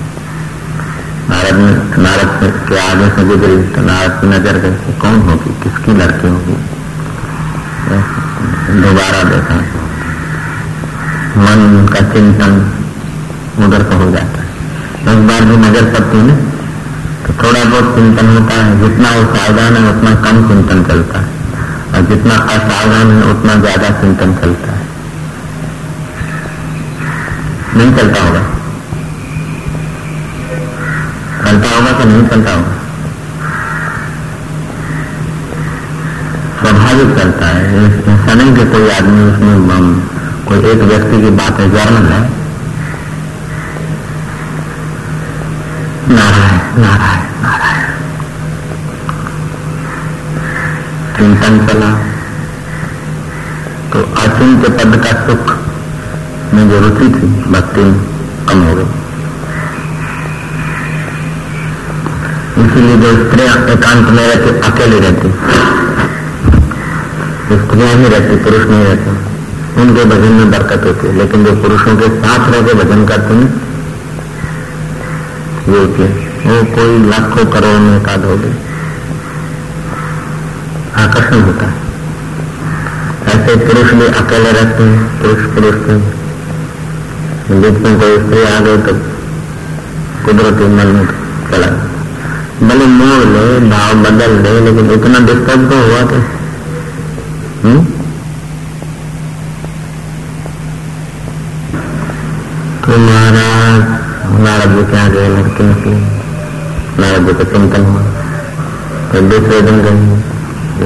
नारद ने, नारद के आगे से गुजरी तो नारद की नज़र गई कौन होगी? किसकी लड़की होगी? दोबारा देखा। मन का चिंतन उधर को हो जाता है। एक बार भी नज़र पड़ती है तो थोड़ा बहुत चिंतन होता है। जितना वो सावधान है, उतना कम चिंतन चलता है। और जितना असावधान है, उतना ज़्यादा चिंतन चलता है। नहीं चलता होगा। चलता होगा कि नहीं चलता होगा स्वाभाविक चलता है। ऐसा नहीं कि कोई आदमी, उसमें कोई एक व्यक्ति की बात है जर्नल है नारायण नारायण नारायण। चिंतन चला तो अचिंत्य पद का सुख में जो रुचि थी, भक्ति कम हो गई। इसीलिए जो स्त्रियाँ एकांत में रहती, अकेले रहती। स्त्रियाँ ही रहती, पुरुष नहीं रहते। उनके भजन में बरकत होती है, लेकिन जो पुरुषों के साथ रह के भजन करते हैं, वो होती वो कोई लाखों करोड़ में एकाध हो गई आकर्षण होता है। ऐसे पुरुष भी अकेले रहते हैं, पुरुष पुरुष के में कोई स्त्री आ गई तो कुदरती मन में चला भले मोड़ ले, भाव बदल ले लेकिन इतना डिस्टर्ब तो हुआ कि हम्म? तो महाराज नारद जी के आगे लड़की निकली नारद जी को चिंतन हुआ। तो दूसरे दिन गई।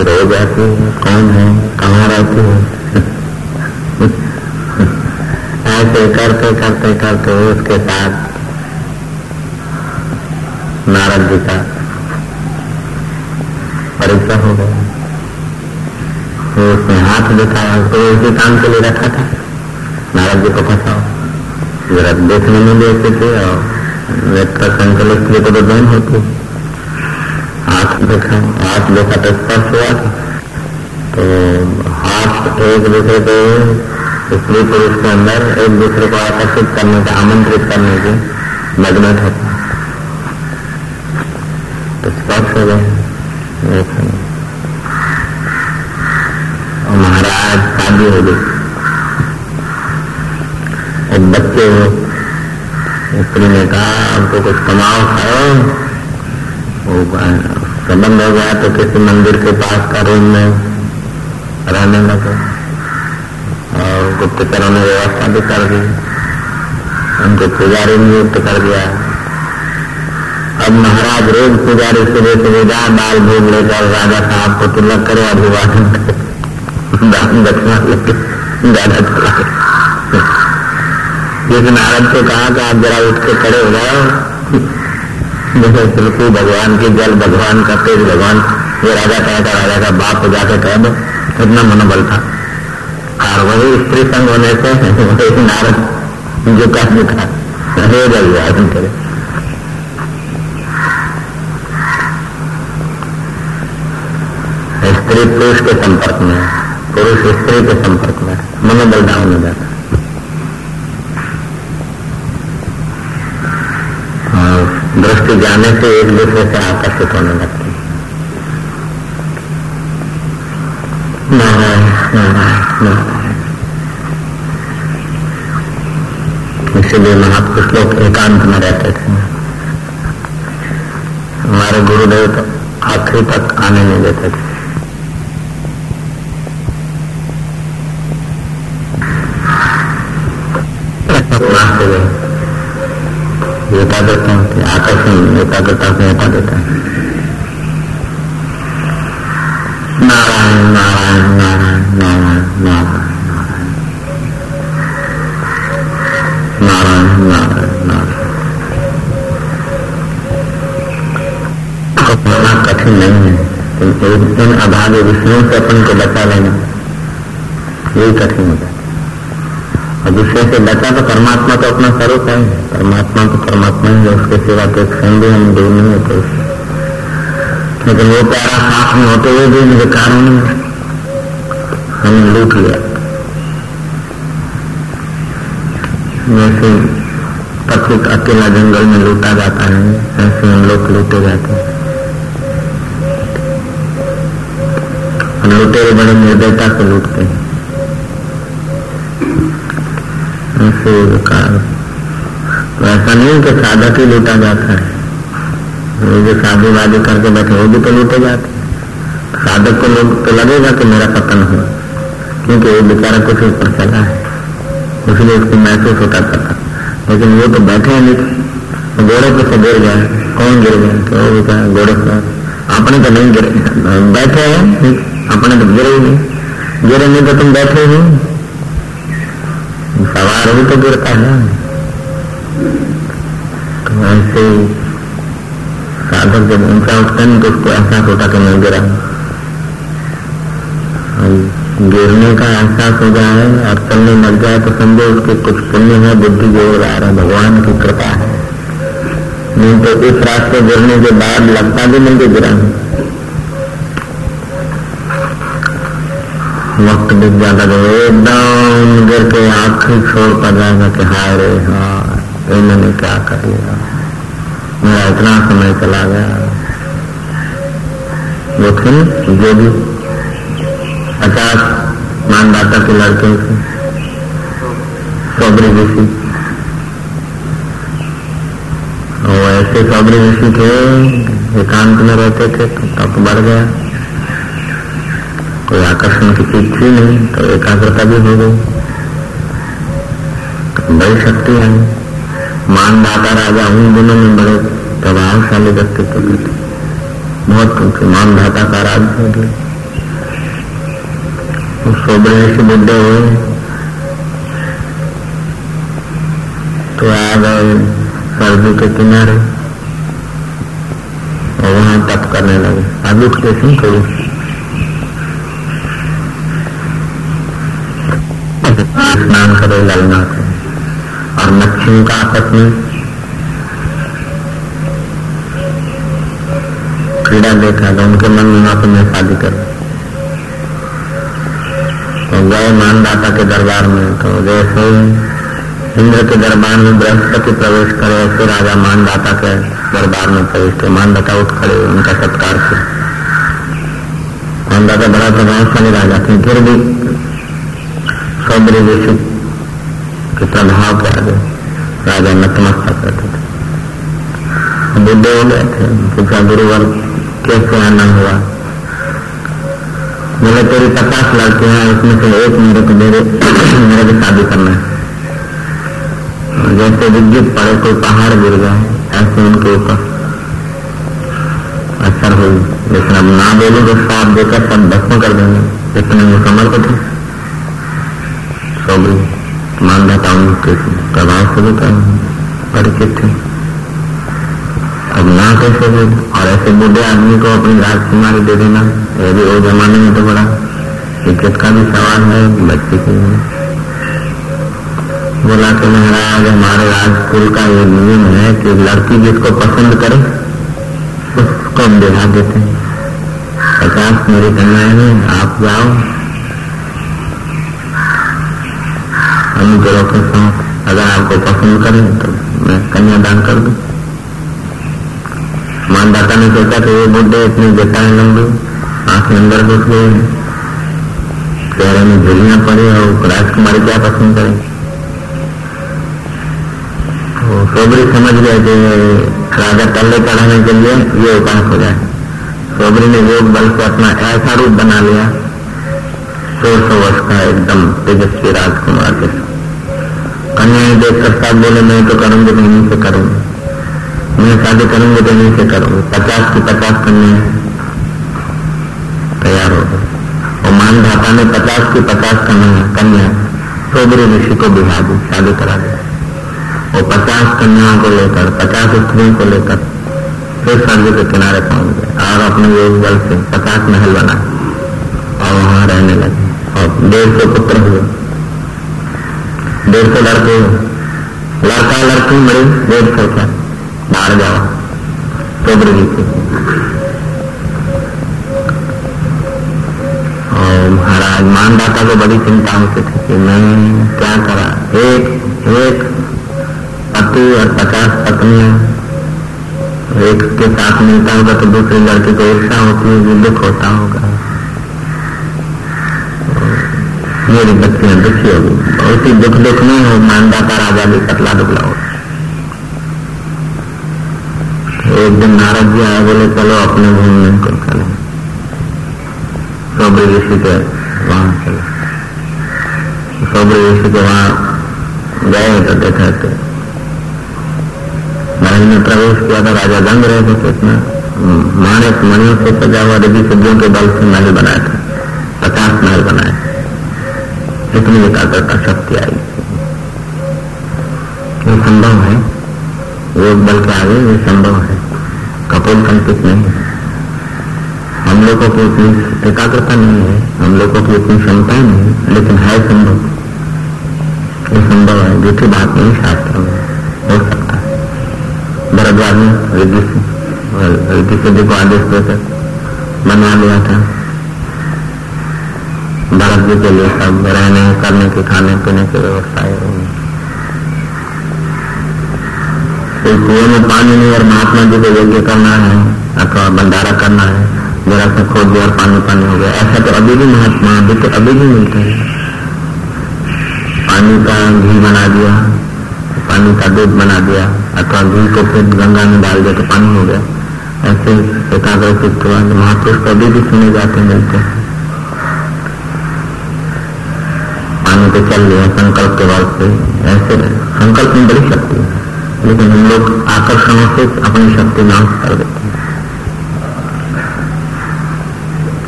रो जाती है। कौन है? कहाँ रहती है? ऐसे करते करते करते उसके साथ नारद जी का। परिचय हो गया। तो उसने हाथ दिखाया तो उसी काम के लिए रखा था। नारद जी को फंसाओ। जरा देखने में देते थे और संकलित लिए को तो बहन होती हाथ देखा हाथ देखा तो स्पर्श हुआ था। तो हाथ एक दूसरे को, स्त्री पुरुष के अंदर एक दूसरे को आकर्षित करने का, आमंत्रित करने के मैग्नेट होता स्पर्श हो गए और महाराज शादी हो गई एक बच्चे हो स्त्री ने कहा हमको कुछ कमाओ, खाओ। वो संबंध हो गया तो किसी मंदिर के पास का रूम में रहने लगे। और गुप्तचरों ने व्यवस्था भी कर दी। उनको पुजारी नियुक्त कर दिया। अब महाराज रोज पुजारी सुबह सुविधा दाल भोग लेकर राजा साहब को तिलक करे अभिवादन करे। दान दक्षिणा लेके ज़्यादा चला जिस नारद से कहा कि आप जरा उठ के खड़े हो जाओ। जैसे तुलसी भगवान की जल, भगवान का तेज, भगवान ये राजा कहता राजा का बाप को जाकर कह दो। इतना मनोबल था। और वही स्त्री संग होने से वही नारद जो दिखा रोज अभिवादन करे स्त्री पुरुष के संपर्क में पुरुष स्त्री के संपर्क में, मनोबल डाउन हो जाता और दृष्टि जाने से एक दूसरे से आकर्षित होने लगती नारायण। इसीलिए महापुरुष लोग एकांत में रहते थे। हमारे गुरुदेव तो आखिरी तक आने नहीं देते थे। हटा देते हैं आकर्षण एकाग्रता से हटा देता है। नारायण नारायण नारायण नारायण नारायण नारायण नारायण नारायण। नारायण कठिन नहीं है इन अभागे विष्णु से अपन को बचा लेना, यही कठिन होता है। और दूसरे से बचा तो परमात्मा तो अपना स्वरूप है। परमात्मा तो परमात्मा ही है, उसके सिवा तो एक हम दूर नहीं होते लेकिन वो प्यारा साथ में होते हुए भी मुझे कारण हमें लूट लिया। जैसे पक्षी अकेला जंगल में लूटा जाता है ऐसे हम लोग लूटे जाते हैं। लुटेरे बड़े निर्दयता से लूटते हैं। ऐसा नहीं कि साधक ही लूटा जाता है। वो जो शादी वादी करके बैठे, वो भी तो लूटे जाते साधक को लोग तो लगेगा कि मेरा पतन हो क्योंकि वो बेचारा कुछ ऊपर चला है। इसलिए उसको महसूस होता था। लेकिन वो तो बैठे हैं नहीं घोड़े पे से गिर गया। कौन गिर गया? तो वो बेचारा घोड़े पर अपने तो नहीं गिरे। बैठे हैं अपने तो गिरे ही नहीं। गिरे नहीं तो तुम बैठे ही सवार भी तो गिरता है। तो ऐसे साधक जब ऊँचा उठता नहीं तो उसको एहसास होता कि मैं गिरा। गिरने का एहसास हो जाए और चलने लग जाए तो समझो उसके कुछ पुण्य है, बुद्धि जोड़ रहा है, भगवान की कृपा है। नहीं तो इस रास्ते गिरने के बाद लगता भी नहीं कि गिरा वक्त बीत जाता तो एकदम गिर के आखिरी छोड़ पड़ जाएगा कि हाय रे हाँ इन्होंने क्या कर लिया? मेरा इतना समय चला गया। लेकिन जो भी पचास मानदाता के लड़के थे सौबरी ऋषि वो ऐसे सौबरी ऋषि थे, एकांत में रहते थे तो बढ़ गया। कोई आकर्षण की चीज़ थी नहीं तो एकाग्रता भी हो गई। बड़ी शक्ति है। मान मानदाता राजा उन दिनों में बड़े प्रभावशाली व्यक्तित्व थे बहुत उनके मानदाता का राज हो गया सोबरे से बुद्धे हुए। तो आ गए सरजू के किनारे, और वहाँ तप करने लगे। अब उठते थे थोड़ी स्नान करे। ललना से और मच्छियों का आपस में क्रीड़ा देखा तो उनके मन में वहाँ मैं शादी कर। तो गए मानदाता के दरबार में तो जैसे इंद्र के दरबार में बृहस्पति प्रवेश करे ऐसे राजा मानदाता के दरबार में प्रवेश थे मानदाता उठ खड़े उनका सत्कार किया। मानदाता बड़ा प्रभावशाली राजा थे, फिर भी सौंदर्य ऋषि के प्रभाव के आगे राजा नतमस्तक करते थे। बुद्धे हो गए थे पूछा गुरुवर कैसे आना हुआ? बोले, तेरी पचास लड़के हैं, उसमें से एक मेरे को मेरे मेरे भी शादी करना है। जैसे विद्युत पड़े, कोई पहाड़ गिर जाए, ऐसे उनके ऊपर असर हुई लेकिन अब ना बोलूँ तो साफ़ देकर सब भस्म कर देंगे इतने वो समर्पित है सब मानदाताओं के प्रभाव से भी परिचित थे अब ना कैसे बोल और ऐसे बूढ़े आदमी को अपनी राजकुमारी दे देना, ये भी वो जमाने में तो बड़ा इज़्ज़त का भी सवाल है, बच्चे के लिए। बोला कि महाराज, हमारे राजकुल का ये नियम है कि लड़की जिसको पसंद करे, उसको हम देते हैं। पचास मेरी कन्याएँ हैं आप जाओ। अनुग्रह के साथ अगर आपको पसंद करें तो मैं कन्यादान कर दूँ। मानदाता ने सोचा कि ये बुढ़े इतनी जटाएँ लंबी आँख अंदर घुस गए चेहरे में झुलियाँ पड़ी और राजकुमारी क्या पसंद करे? तो सोबरी समझ गए कि राजा तल्ले चढ़ाने के लिए ये उपाय हो जाए। चौबरी ने योग बल से अपना ऐसा रूप बना लिया सौ सौ वर्ष का एकदम तेजस्वी राजकुमार के कन्या देखकर सब बोले मैं तो करूँगी, नहीं से करूँगी। मैं शादी करूँगी तो नहीं से करूँगी। पचास की पचास कन्या तैयार हो गए। और मान धाता ने पचास की पचास कन्या कन्या चौबरी ऋषि को बिहा दी, शादी करा दी। और पचास कन्याओं को लेकर, पचास स्त्रियों को लेकर फिर सर्दी के किनारे पहुँच गए। और अपने योग बल से पचास महल बना। और वहाँ रहने लगे। और डेढ़ सौ पुत्र हुए। डेढ़ सौ लड़के, लड़का लड़की मरी डेढ़ सौ क्या बाहर जाओ चौबरी ऋषि और महाराज मानदाता को बड़ी चिंता होती थी कि मैं क्या करा? एक एक, पति और पचास पत्नियाँ। एक के साथ मिलता होगा तो दूसरे लड़के को ईर्षा होती होगी, दुख होता होगा। मेरी बच्चियाँ दुखी होगी बहुत ही दुख दुख नहीं हो मानदाता राजा भी पतला दुबला हो एक दिन नारद जी आए, बोले, चलो अपने घूमने को चले सोबरी ऋषि के वहाँ चले। सोबरी ऋषि के वहाँ गए तो देखा थे महल में प्रवेश किया था राजा दंग रहे थे तो इसमें माणिक मणियों से सजा हुआ रिधि सिद्धियों के बल से महल बनाया था, पचास महल बनाए इतनी एकाग्रता शक्ति आई ये संभव है। योग बल के आगे ये संभव है। कपोल कल्पित नहीं है। हम लोगों की इतनी एकाग्रता नहीं है। हम लोगों की इतनी क्षमता नहीं लेकिन है संभव। ये संभव है। दूसरी बात नहीं, शास्त्र में हो सकता है। भरद्वाज ने रिद्धि सिद्धि को आदेश देकर बनवा लिया था। भरत जी के लिए सब रहने करने के खाने, पीने की व्यवस्था है। कुएँ में पानी नहीं और महात्मा जी को यज्ञ करना है, अथवा भंडारा करना है, जरा से खोद दिया और पानी पानी हो गया। ऐसा तो अभी भी महात्मा, अभी तो अभी भी मिलते हैं। पानी का घी बना दिया, पानी का दूध बना दिया, अथवा घी को फिर गंगा में डाल दिया तो पानी हो गया। ऐसे एकाग्र महापुरुष को अभी भी सुने जाते मिलते हैं। पानी को चल लिया संकल्प के बाद से, ऐसे संकल्प में बड़ी शक्ति है। लेकिन हम लोग आकर्षणों से अपनी शक्ति नाश कर देते हैं।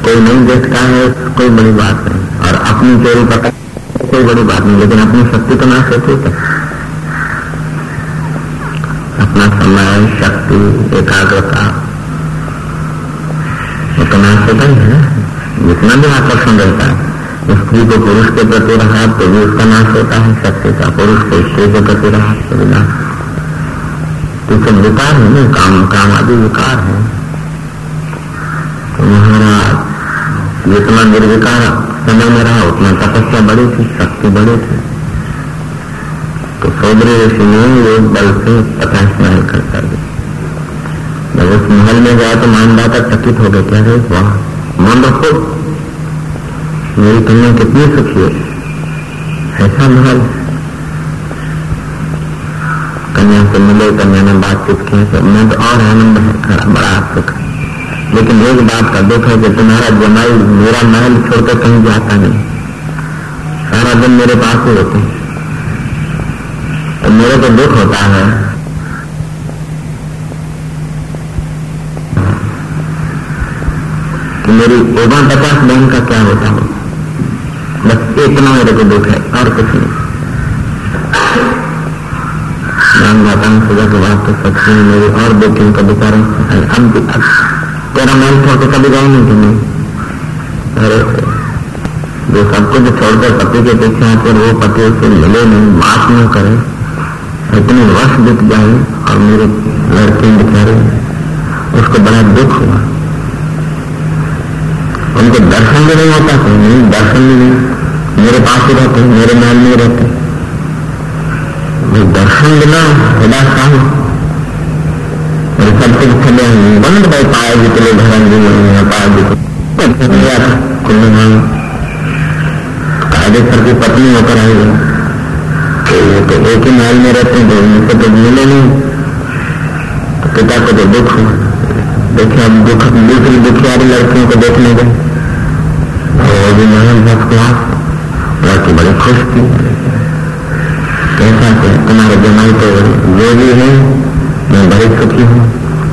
कोई नहीं देखता है, कोई बड़ी बात नहीं। और अपनी चोरी पता कोई बड़ी बात नहीं, लेकिन अपनी शक्ति तो नाश होती है। अपना समय, शक्ति, एकाग्रता तो नाश होता ही है जितना भी आकर्षण रहता है स्त्री को पुरुष के प्रति रहा तो भी उसका नाश होता है, शक्ति का पुरुष को स्त्री के प्रति रहा तो भी नाश तो सब विकार है ना, काम काम आदि विकार है। तो महाराज जितना निर्विकार, समय में रहा, उतना तपस्या बड़ी थी, शक्ति बड़ी थी। तो सौदरी ऋषि ने योग बल से पचास महल कर दिया जब उस महल में गया तो मानदाता चकित हो गए रहे, वाह मन रखो मेरी कन्या कितनी सुखी है। ऐसा महल। कन्या से मिले, कन्या ने बातचीत की तो मैं तो और आनंद बड़ा सुख लेकिन एक बात का दुख है कि तुम्हारा जमाई मेरा महल छोड़कर कहीं जाता नहीं। सारा दिन मेरे पास ही होते तो मेरे को दुख होता है। मेरी ओबा पचास बहन का क्या होता हो बस इतना मेरे को दुख है, और कुछ नहीं। राम माता ने सुबह के बाद तो सच्ची मेरी और दो बेटियों का बेचारा अब भी, अब तेरा मन छोड़ के कभी गए नहीं तुम्हें अरे जो सब कुछ छोड़कर पति के पीछे आकर वो पति उससे मिले नहीं, बात नहीं करे। इतनी वर्ष बीत जाए और मेरे लड़के बेचारे, उसको बड़ा दुख हुआ। उनको दर्शन भी नहीं होता था नहीं, दर्शन भी नहीं। मेरे पास ही रहते मेरे महल में रहते दर्शन बिना काम और सब कुछ चले बंद भाई पाए जितने धर्म भी नहीं पाए जितने कुल कायदेसर की पत्नी होकर आई तो वो तो एक ही महल में रहते हैं तो उनसे तो मिले नहीं। तो पिता को तो दुख हुआ देखे अब दुख दूसरी दुखियारी लड़कियों को देखने गए। वो भी महल फ़र्स्ट क्लास लड़की बड़ी खुश थी कैसा थे तुम्हारे जमाई तो भी है, मैं बड़ी सुखी हूँ।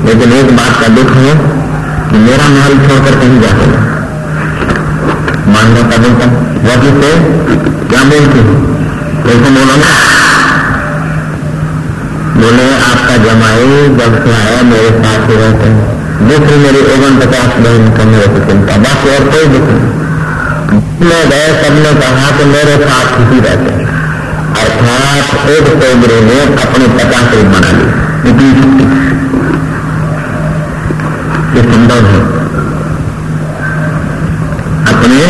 लेकिन एक बात का दुख है कि मेरा महल छोड़कर कहीं जा सकेगा मान लो कभी तक वही से क्या बोलती हूँ? कैसे बोलो ना? बोले, आपका जमाई जब से आया, मेरे साथ ही रहते हैं। दूसरी मेरी ओवन पचास बहन का मेरे को चिंता। बाकी और कोई दुख नहीं। मैं गए सबने कहा कि मेरे साथ ही रहते अर्थात एक चौधरी ने अपने पचास रूप बना ली इतनी शक्ति ये संभव है। अपने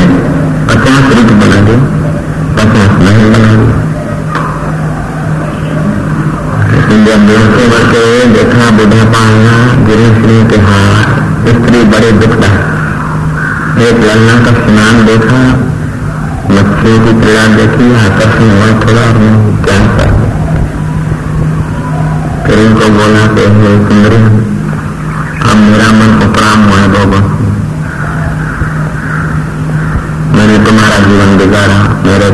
पचास रूप बना दी पचास महल बना दी जब बढ़ते बढ़ते देखा, बुढ़ापा आया श्री के हाथ, स्त्री बड़े दुखदा एक ललना का स्नान देखा मछलियों की पीड़ा देखी आकर्षण हुआ थोड़ा और क्या कर फिर उनको बोला कि, हे सुंदरी, अब मेरा मन उपराम हुआ है बाबा। मैंने तुम्हारा जीवन बिगाड़ा, मेरे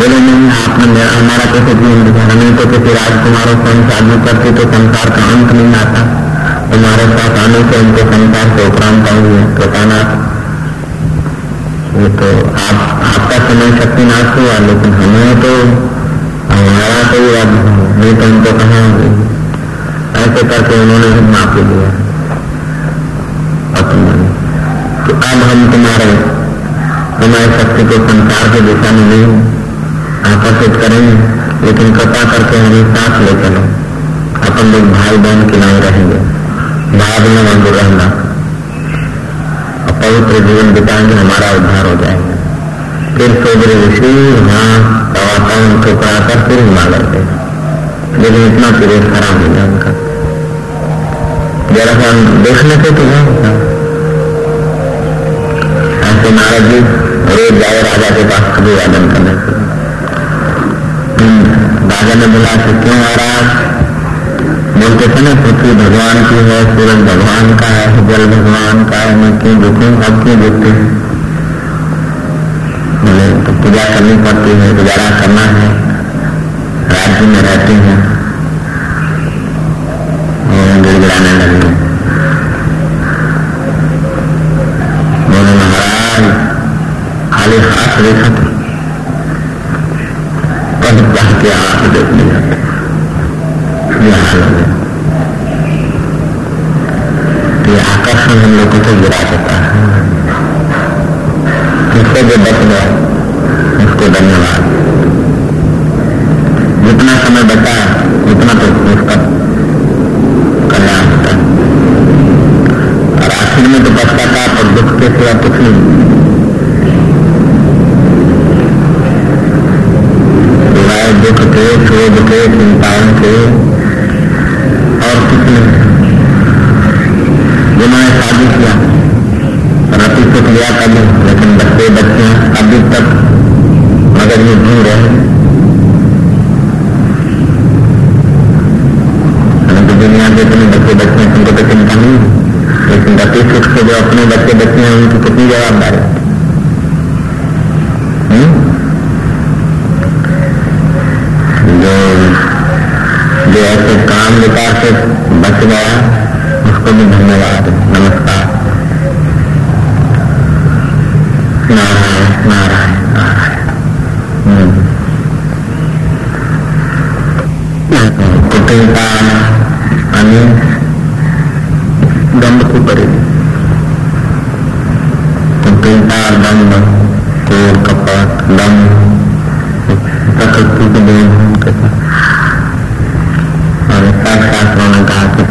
बोले नहीं आपने मेरा, हमारा कैसे जीवन बिगाड़ा? नहीं तो किसी राजकुमारों से हम शादी करते तो संसार का अंत नहीं आता। तुम्हारे साथ आने से उनको संसार से उपरांत आएँगे कृपानाथ ये तो आप, आपका समय शक्ति नाश हुआ, लेकिन हमें तो हमारा तो याद नहीं तो उनको कहा ऐसे करके उन्होंने माफ़ी दिया कि अब हम तुम्हारे, तुम्हारी शक्ति को संसार की दिशा में नहीं आकर्षित करेंगे, लेकिन कृपा करके हमें साथ ले चलो अपन लोग भाई बहन के नाम रहेंगे। बाद में मंदिर रहना। पवित्र जीवन बिताएँगे, हमारा उद्धार हो जाएगा। फिर सोदरी ऋषि वहाँ वातावरण ठुकरा कर फिर हिमालय गए। लेकिन इतना पीरियड खराब हो गया उनका। जरा सा देखने से तो ऐसे नारद जी, रोज जाए राजा के पास कभी वादन करने के राजा ने बोला कि क्यों महाराज बोलते थे ना, पृथ्वी भगवान की है, सूरज भगवान का है, जल भगवान का है, मैं क्यों दुखू अब क्यों दुखते बोले तो पूजा करनी पड़ती है, गुजारा करना है राज्य में रहते हैं। गिड़गिड़ाने लगे। बोले, महाराज, खाली हाथ देखा था पद चाह के हाथ देखने जाते ये हाल हो गया ये हम को गिरा देता है। इससे जो बच गया। उसको धन्यवाद। जितना समय बचा, उतना तो उसका कल्याण होता और आखिर में तो पश्चाताप और दुख के सिवा कुछ नहीं। दुख के शोध के, चिंताओं के और कुछ नहीं। जिन्होंने शादी किया, रति सुख लिया कभी लेकिन बच्चे बच्चे अभी तक मगर ये जी रहे तो दुनिया के इतने बच्चे बच्चे हैं उनको तो चिंता नहीं लेकिन रति सुख से जो अपने बच्चे बच्चे हैं, उनकी कितनी जवाबदारी जो जो ऐसे काम विकास से बच गया కొన్ని ధన్యవాదాలు నమస్కారం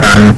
dan